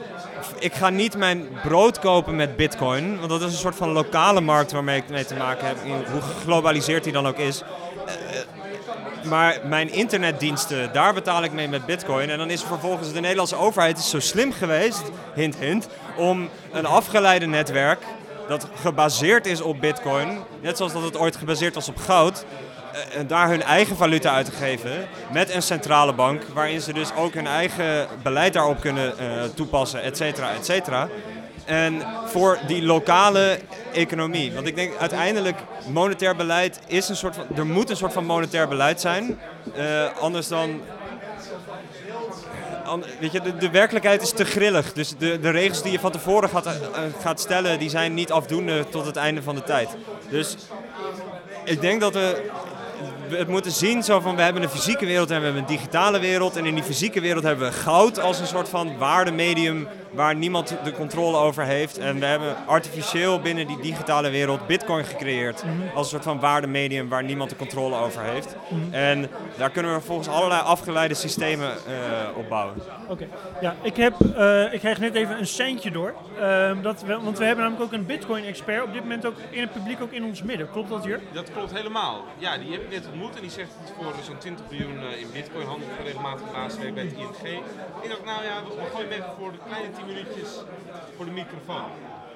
Ik ga niet mijn brood kopen met bitcoin. Want dat is een soort van lokale markt waarmee ik mee te maken heb. Hoe geglobaliseerd die dan ook is. Eh, Maar mijn internetdiensten, daar betaal ik mee met bitcoin. En dan is vervolgens de Nederlandse overheid is zo slim geweest, hint hint, om een afgeleide netwerk dat gebaseerd is op bitcoin, net zoals dat het ooit gebaseerd was op goud, daar hun eigen valuta uit te geven met een centrale bank, waarin ze dus ook hun eigen beleid daarop kunnen eh, toepassen, et cetera, et cetera. En voor die lokale economie. Want ik denk uiteindelijk, monetair beleid is een soort van. Er moet een soort van monetair beleid zijn. Eh, anders dan. an- weet je, de, de werkelijkheid is te grillig. Dus de, de regels die je van tevoren gaat, eh, gaat stellen, die zijn niet afdoende tot het einde van de tijd. Dus ik denk dat we het moeten zien zo van we hebben een fysieke wereld en we hebben een digitale wereld. En in die fysieke wereld hebben we goud als een soort van waardemedium waar niemand de controle over heeft. En we hebben artificieel binnen die digitale wereld bitcoin gecreëerd als een soort van waardemedium waar niemand de controle over heeft. En daar kunnen we volgens allerlei afgeleide systemen eh, op bouwen. Oké. Ja, ik, heb, eh, ik krijg net even een seintje door. Ehm, dat we, want we hebben namelijk ook een Bitcoin-expert op dit moment ook in het publiek, ook in ons midden. Klopt dat hier? Dat klopt helemaal. Ja, die heb ik net ontmoet en die zegt dat voor zo'n 20 miljoen eh, in bitcoin handelt regelmatig baaswerk bij het ING. Ik dacht, nou ja, we gooien even voor de kleine 10 minuutjes voor de microfoon.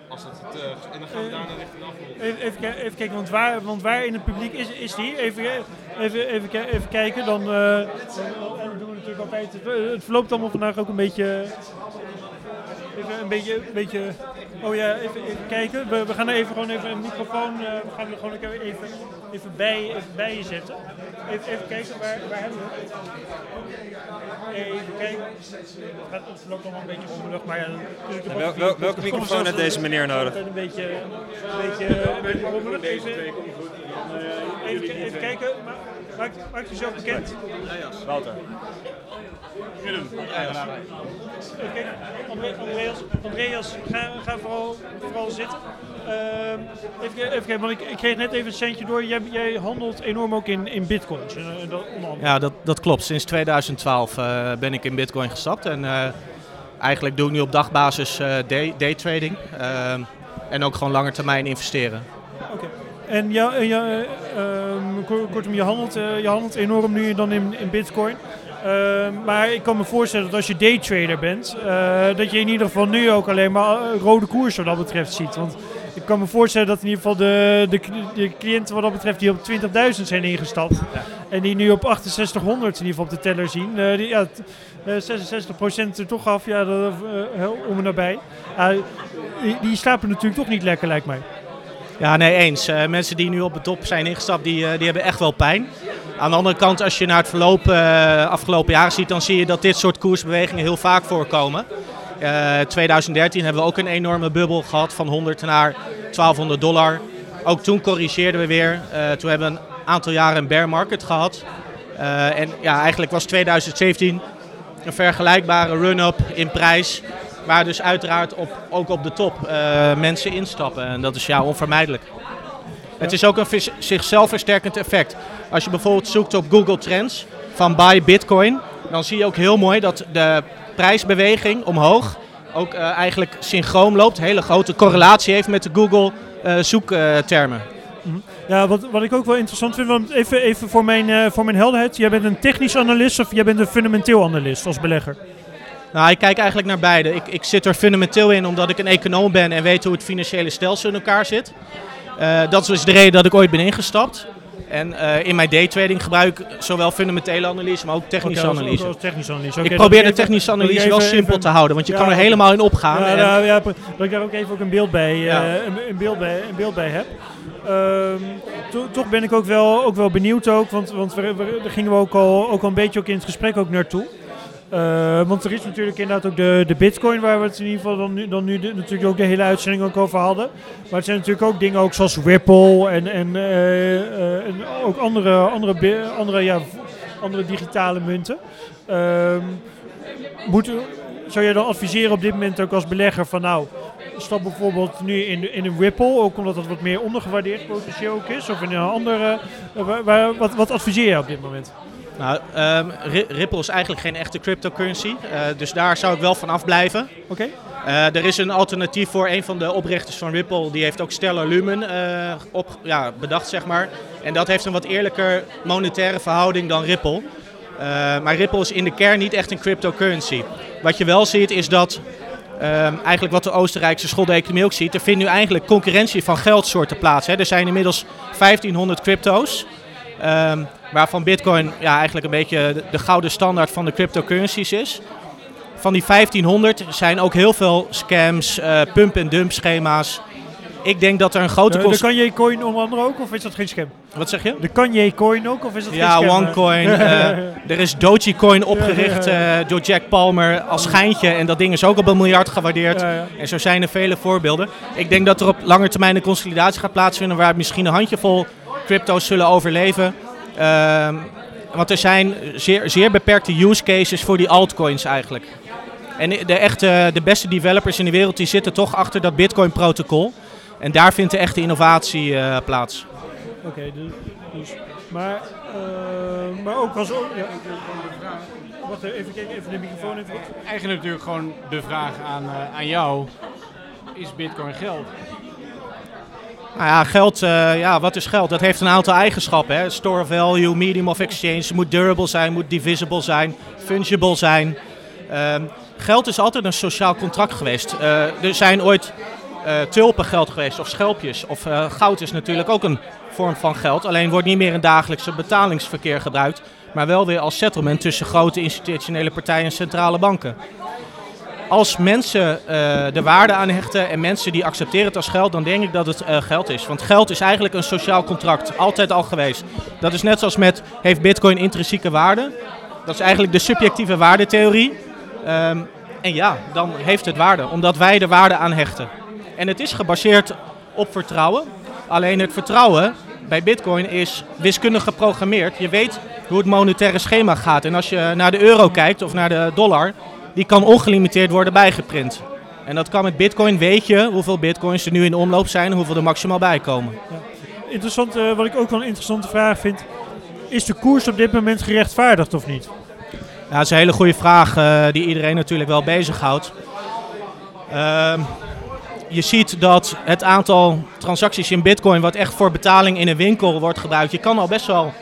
Als dat het, eh, en dan gaan we daarna richting afronden. Even, even, even kijken, want waar, want waar in het publiek is, is die? Even, even, even, ki- even kijken, dan, eh, dan dan doen we natuurlijk altijd. Het, het verloopt allemaal vandaag ook een beetje. Even een beetje, een beetje. Oh ja, even, even kijken. We, we gaan er even gewoon even een microfoon. eh, we gaan er gewoon even, even, even, bij, even bij je zetten. Even, even kijken, waar, waar hebben we het? Even kijken. Het, verloopt allemaal een beetje rommelig, maar ja. Wel- wel- welke microfoon heeft deze meneer nodig? Een beetje, een beetje, een beetje rommelig. Even, even, kijken. Maak, maak jezelf bekend. Wouter. Andreas, Andreas ga, ga vooral, vooral zitten. Ehm, even, even kijken, want ik, ik kreeg net even een centje door. Jij, jij handelt enorm ook in, in bitcoins. eh, dat. Ja, dat, dat klopt. Sinds 2012 eh, ben ik in Bitcoin gestapt. En eh, eigenlijk doe ik nu op dagbasis day, daytrading. En ook gewoon langer termijn investeren. Oké. En ja, en ja eh, ehm, ko- kortom, je handelt, je handelt enorm nu dan in, in bitcoin. Ehm, maar ik kan me voorstellen dat als je daytrader bent, eh, dat je in ieder geval nu ook alleen maar eh, rode koers wat dat betreft ziet. Want ik kan me voorstellen dat in ieder geval de, de, de cliënten wat dat betreft die op 20.000 zijn ingestapt. En die nu op 6800 in ieder geval op de teller zien. eh, die, ja, eh, 66% er toch af, ja, dat, heel om en nabij. Die, die slapen natuurlijk toch niet lekker, lijkt mij. Ja, nee, eens. Mensen die nu op de top zijn ingestapt, die, die hebben echt wel pijn. Aan de andere kant, als je naar het verloop eh, afgelopen jaren ziet, dan zie je dat dit soort koersbewegingen heel vaak voorkomen. Eh 2013 hebben we ook een enorme bubbel gehad van 100 naar 1200 dollar. Ook toen corrigeerden we weer. Eh, toen hebben we een aantal jaren een bear market gehad. Eh, en ja, eigenlijk was 2017 een vergelijkbare run-up in prijs. Waar dus uiteraard op, ook op de top eh, mensen instappen. En dat is ja onvermijdelijk. Het is ook een zichzelf versterkend effect. Als je bijvoorbeeld zoekt op Google Trends van buy Bitcoin, dan zie je ook heel mooi dat de prijsbeweging omhoog ook eh, eigenlijk synchroon loopt. Hele grote correlatie heeft met de Google eh, zoektermen. Ja, wat, wat ik ook wel interessant vind, want even, even voor, mijn, eh, voor mijn helderheid. Jij bent een technisch analist of jij bent een fundamenteel analist als belegger? Nou, ik kijk eigenlijk naar beide. Ik, ik zit er fundamenteel in omdat ik een econoom ben en weet hoe het financiële stelsel in elkaar zit. Eh, dat is dus de reden dat ik ooit ben ingestapt. En eh, in mijn daytrading gebruik ik zowel fundamentele analyse, maar ook technische analyse. technische analyse. Ik probeer de technische analyse wel simpel even- te houden, want je Ja, kan er helemaal in opgaan. Ja, en- ja, ja, dat ik daar ook even ook een beeld bij, eh, een, een beeld bij, een beeld bij heb. Ehm, to- toch ben ik ook wel, ook wel benieuwd ook, want, want we, we- daar gingen we ook al, ook al een beetje ook in het gesprek ook naartoe. Eh, want er is natuurlijk inderdaad ook de, de bitcoin waar we het in ieder geval dan nu, dan nu de- natuurlijk ook de hele uitzending ook over hadden. Maar het zijn natuurlijk ook dingen ook zoals Ripple en, en, eh, eh, en ook andere, andere, andere, ja, andere digitale munten. Ehm, moet, zou jij dan adviseren op dit moment ook als belegger van nou, stap bijvoorbeeld nu in, in een Ripple, ook omdat dat wat meer ondergewaardeerd potentieel ook is, of in een andere, wat, wat adviseer je op dit moment? Nou, ehm, Ri- Ripple is eigenlijk geen echte cryptocurrency, eh, dus daar zou ik wel van afblijven. Oké? Eh, er is een alternatief voor een van de oprichters van Ripple. Die heeft ook Stellar Lumen eh, op, ja, bedacht, zeg maar. En dat heeft een wat eerlijker monetaire verhouding dan Ripple. Maar Ripple is in de kern niet echt een cryptocurrency. Wat je wel ziet is dat, ehm, eigenlijk wat de Oostenrijkse school de economie ook ziet, er vindt nu eigenlijk concurrentie van geldsoorten plaats. Hè. Er zijn inmiddels 1500 crypto's. ehm, waarvan Bitcoin ja, eigenlijk een beetje de, de gouden standaard van de cryptocurrencies is. Van die 1500 zijn ook heel veel scams, eh, pump-and-dump schema's. Ik denk dat er een grote De, de kost... Kanye coin onder andere ook, of is dat geen scam? Wat zeg je? De Kanye coin ook, of is dat Ja, geen scam? OneCoin. <laughs> eh, er is Dogecoin opgericht door Jack Palmer als schijntje. En dat ding is ook op een miljard gewaardeerd. Ja, ja. En zo zijn er vele voorbeelden. Ik denk dat er op lange termijn een consolidatie gaat plaatsvinden... waar misschien een handjevol crypto's zullen overleven. Ehm, want er zijn zeer, zeer beperkte use cases voor die altcoins eigenlijk. En de, echte, de beste developers in de wereld die zitten toch achter dat Bitcoin-protocol. En daar vindt de echte innovatie eh, plaats. Oké, dus, dus, maar, eh, maar ook als... ook- Ja, wacht even, kijken, even de microfoon even. Eigenlijk natuurlijk gewoon de vraag aan, eh, aan jou. Is bitcoin geld? Nou ja, geld, eh, ja, wat is geld? Dat heeft een aantal eigenschappen. Hè. Store value, medium of exchange, moet durable zijn, moet divisible zijn, fungible zijn. Ehm, geld is altijd een sociaal contract geweest. Eh, er zijn ooit eh, tulpen geld geweest of schelpjes. Of goud is natuurlijk ook een vorm van geld. Alleen wordt niet meer in dagelijkse betalingsverkeer gebruikt. Maar wel weer als settlement tussen grote institutionele partijen en centrale banken als mensen eh de waarde aan hechten en mensen die accepteren het als geld, dan denk ik dat het eh, geld is. Want geld is eigenlijk een sociaal contract, altijd al geweest. Dat is net zoals met, heeft bitcoin intrinsieke waarde? Dat is eigenlijk de subjectieve waardetheorie. Ehm, en ja, dan heeft het waarde, omdat wij er waarde aan hechten. En het is gebaseerd op vertrouwen. Alleen het vertrouwen bij Bitcoin is wiskundig geprogrammeerd. Je weet hoe het monetaire schema gaat. En als je naar de euro kijkt of naar de dollar, die kan ongelimiteerd worden bijgeprint. En dat kan met Bitcoin, weet je hoeveel Bitcoins er nu in omloop zijn en hoeveel er maximaal bij komen. Interessant, eh, wat ik ook wel een interessante vraag vind. Is de koers op dit moment gerechtvaardigd of niet? Ja, dat is een hele goede vraag eh, die iedereen natuurlijk wel bezighoudt. Ehm je ziet dat het aantal transacties in Bitcoin, wat echt voor betaling in een winkel wordt gebruikt, je kan al best wel.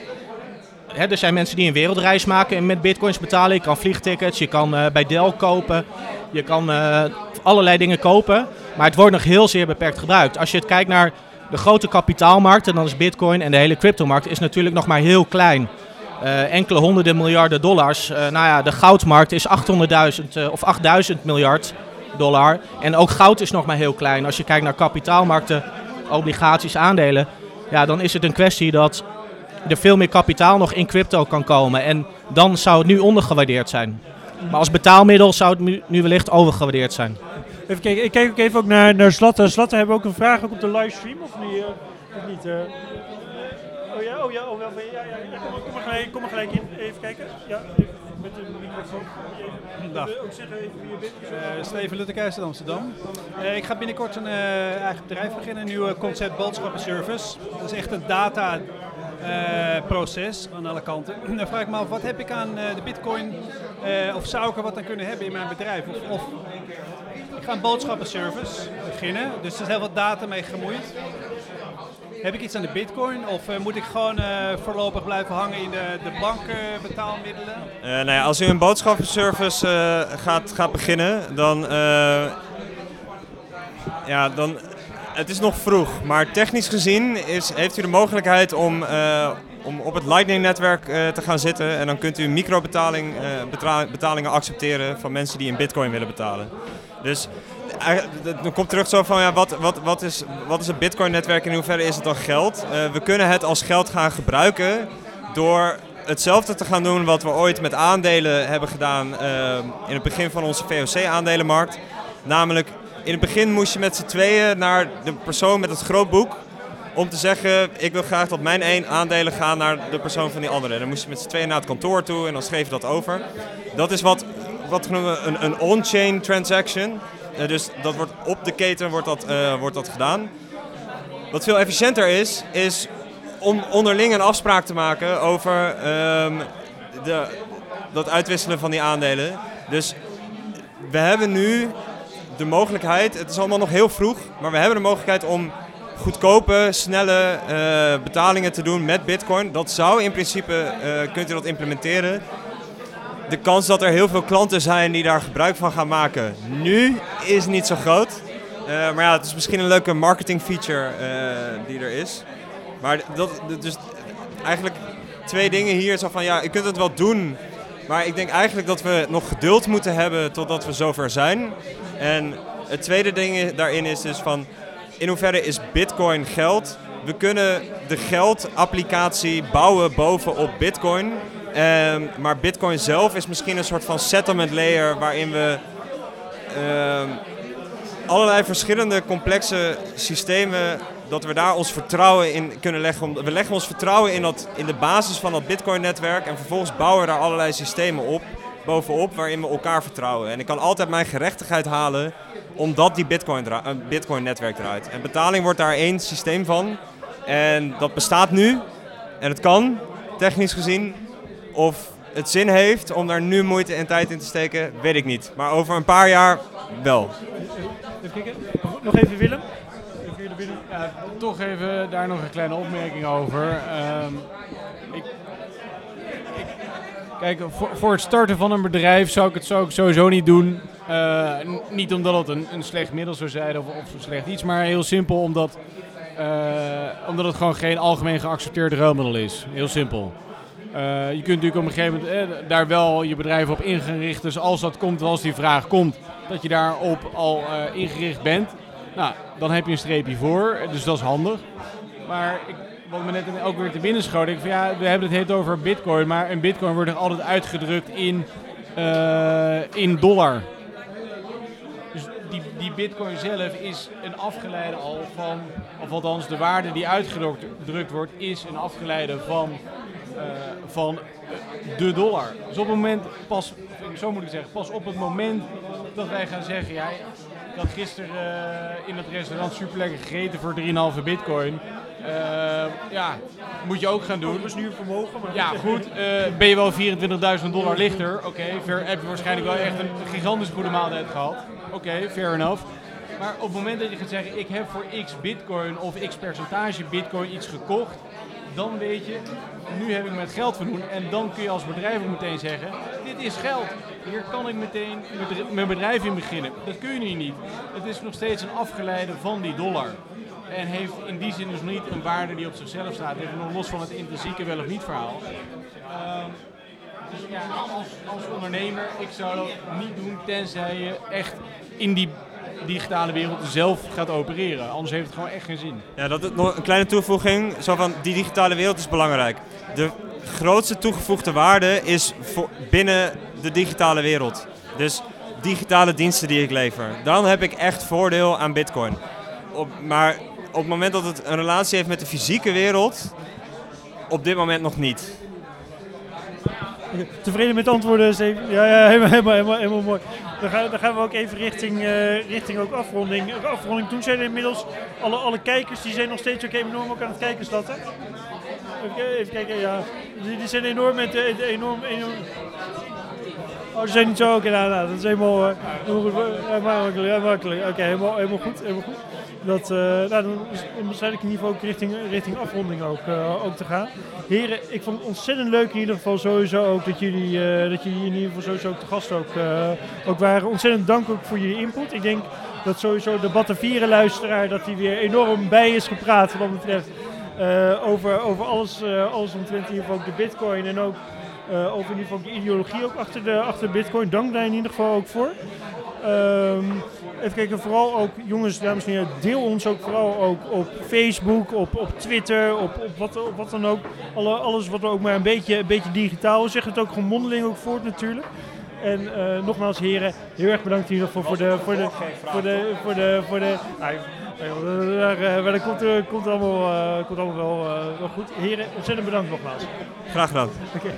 Er zijn mensen die een wereldreis maken en met Bitcoins betalen. Je kan vliegtickets, je kan eh, bij Dell kopen, je kan eh, allerlei dingen kopen. Maar het wordt nog heel zeer beperkt gebruikt. Als je het kijkt naar de grote kapitaalmarkten, dan is Bitcoin en de hele cryptomarkt is natuurlijk nog maar heel klein. Eh, enkele honderden miljarden dollars. nou ja, de goudmarkt is 800.000 of 8000 miljard dollar. En ook goud is nog maar heel klein. Als je kijkt naar kapitaalmarkten, obligaties, aandelen, ja, dan is het een kwestie dat er veel meer kapitaal nog in crypto kan komen. En dan zou het nu ondergewaardeerd zijn. Maar als betaalmiddel zou het nu, wellicht overgewaardeerd zijn. Even kijken, ik kijk ook even ook naar, naar Slatten. Slatten hebben ook een vraag ook op de livestream, of niet? eh, of niet eh? Oh ja, oh ja, oh wel. Ja, ja, ja. Kom, kom, maar gelijk, kom maar gelijk in. Even kijken. Ja, even met de microfoon. Dag. Ook zeggen even wie je bent. Eh, Steven Luttekijs uit Amsterdam. Eh, ik ga binnenkort een eh, eigen bedrijf beginnen, een nieuwe concept boodschappenservice. Dat is echt een data proces aan alle kanten. <clears throat> Dan vraag ik me af, wat heb ik aan eh, de bitcoin, eh, of zou ik er wat aan kunnen hebben in mijn bedrijf? Of, of ik ga een boodschappenservice beginnen, dus er is heel wat data mee gemoeid. Heb ik iets aan de bitcoin of eh, moet ik gewoon eh, voorlopig blijven hangen in de, de banken betaalmiddelen? Eh, nou ja, als u een boodschappenservice eh, gaat, gaat beginnen, dan, eh, ja, dan. Het is nog vroeg, maar technisch gezien is, heeft u de mogelijkheid om, eh, om op het Lightning-netwerk eh, te gaan zitten. En dan kunt u microbetaling, eh, accepteren van mensen die in Bitcoin willen betalen. Dus dan komt terug zo van ja, wat, wat, wat, is, wat is het Bitcoin-netwerk en in hoeverre is het dan geld? We kunnen het als geld gaan gebruiken door hetzelfde te gaan doen wat we ooit met aandelen hebben gedaan in het begin van onze VOC-aandelenmarkt. Namelijk, in het begin moest je met z'n tweeën naar de persoon met het grootboek om te zeggen, ik wil graag dat mijn één aandelen gaan naar de persoon van die andere. En dan moest je met z'n tweeën naar het kantoor toe en dan schreef je dat over. Dat is wat, wat noemen we een, een on-chain transaction. Eh, dus dat wordt op de keten wordt dat, eh, wordt dat gedaan. Wat veel efficiënter is, is om onderling een afspraak te maken over ehm, de, dat uitwisselen van die aandelen. Dus we hebben nu de mogelijkheid, het is allemaal nog heel vroeg, maar we hebben de mogelijkheid om goedkope, snelle eh, betalingen te doen met bitcoin. Dat zou in principe, eh, kunt u dat implementeren. De kans dat er heel veel klanten zijn die daar gebruik van gaan maken nu is niet zo groot. Eh, maar ja, het is misschien een leuke marketing feature die er is. Maar dat, dus eigenlijk twee dingen hier. Zo van, ja, je kunt het wel doen. Maar ik denk eigenlijk dat we nog geduld moeten hebben totdat we zover zijn. En het tweede ding daarin is dus van... In hoeverre is bitcoin geld? We kunnen de geldapplicatie bouwen bovenop bitcoin. Ehm, maar bitcoin zelf is misschien een soort van settlement layer... waarin we ehm, allerlei verschillende complexe systemen, dat we daar ons vertrouwen in kunnen leggen. We leggen ons vertrouwen in, dat, in de basis van dat Bitcoin-netwerk en vervolgens bouwen we daar allerlei systemen op, bovenop, waarin we elkaar vertrouwen. En ik kan altijd mijn gerechtigheid halen omdat die Bitcoin dra- een Bitcoin-netwerk draait. En betaling wordt daar één systeem van. En dat bestaat nu en het kan, technisch gezien. Of het zin heeft om daar nu moeite en tijd in te steken, weet ik niet. Maar over een paar jaar wel. Even kijken. Nog- Nog even Willem. Even. Ja, toch even daar nog een kleine opmerking over. Ehm, ik- kijk, voor, het starten van een bedrijf zou ik het sowieso niet doen. Eh, niet omdat het een, een slecht middel zou zijn of, of slecht iets, maar heel simpel omdat, eh, omdat het gewoon geen algemeen geaccepteerde ruilmiddel is. Heel simpel. Eh, je kunt natuurlijk op een gegeven moment daar wel je bedrijf op in gaan richten. Dus als dat komt, als die vraag komt, dat je daarop al ingericht bent. Nou, dan heb je een streepje voor, dus dat is handig. Maar ik, wat me net ook weer te binnen schoot, ik van ja, we hebben het het over bitcoin, maar een bitcoin wordt nog altijd uitgedrukt in, eh, in dollar. Dus die, die bitcoin zelf is een afgeleide al van, of althans de waarde die uitgedrukt wordt, is een afgeleide van, uh, van de dollar. Dus op het moment, pas, zo moet ik zeggen, pas op het moment dat wij gaan zeggen, ja, ik had gisteren in het restaurant super lekker gegeten voor 3,5 bitcoin. Uh, ja, moet je ook gaan doen. Dat is nu een vermogen. Maar ja, goed. Uh, ben je wel 24.000 dollar lichter? Oké, okay, heb je waarschijnlijk wel echt een gigantisch goede maaltijd gehad. Oké, okay, fair enough. Maar op het moment dat je gaat zeggen, ik heb voor x bitcoin of x percentage bitcoin iets gekocht, dan weet je, nu heb ik met geld verdoen. En dan kun je als bedrijf ook meteen zeggen, dit is geld. Hier kan ik meteen mijn bedrijf in beginnen. Dat kun je nu niet. Het is nog steeds een afgeleide van die dollar. En heeft in die zin dus niet een waarde die op zichzelf staat. Even nog los van het intrinsieke wel of niet verhaal. Um, dus ja, als, als ondernemer, ik zou dat niet doen tenzij je echt in die digitale wereld zelf gaat opereren. Anders heeft het gewoon echt geen zin. Ja, dat is nog een kleine toevoeging. Zo van, die digitale wereld is belangrijk. De grootste toegevoegde waarde is voor binnen de digitale wereld. Dus digitale diensten die ik lever. Dan heb ik echt voordeel aan bitcoin. Op, maar op het moment dat het een relatie heeft met de fysieke wereld, op dit moment nog niet. Tevreden met antwoorden, Steven? Ja, ja helemaal, helemaal, helemaal, helemaal mooi. Dan gaan, dan gaan, we ook even richting, uh, richting ook afronding. afronding. Toen zijn inmiddels alle, alle kijkers, die zijn nog steeds ook enorm ook aan het kijken, is dat? Even, kijken, ja. Die, die zijn enorm met uh, enorm, enorm Oh, ze zijn niet zo. Oké, nou, nou, dat is helemaal, uh, makkelijk, makkelijk. Oké, helemaal, helemaal goed. Helemaal goed. Dat, uh, nou, dan is waarschijnlijk in ieder geval ook richting, richting afronding ook, uh, ook te gaan. Heren, ik vond het ontzettend leuk in ieder geval sowieso ook dat jullie, uh, dat jullie in ieder geval sowieso ook te gast ook, ook waren. Ontzettend dank ook voor jullie input. Ik denk dat sowieso de Batavieren luisteraar dat hij weer enorm bij is gepraat wat betreft over, over alles, alles omtrent in ieder geval ook de bitcoin en ook over in ieder geval de ideologie ook achter, de, achter Bitcoin. Dank daar in ieder geval ook voor. Um, even kijken, vooral ook, jongens, dames en heren, deel ons ook vooral ook op Facebook, op, op Twitter, op, op, wat, op wat dan ook. Alle, alles wat ook maar een beetje, een beetje digitaal is. Zeg het ook gewoon mondeling ook voort natuurlijk. En uh, nogmaals, heren, heel erg bedankt in ieder geval voor de. Voor de, voor de, voor de, voor de, maar dat komt, komt, allemaal, uh, komt allemaal wel, wel goed. Heren, ontzettend bedankt nogmaals. Graag gedaan. Okay.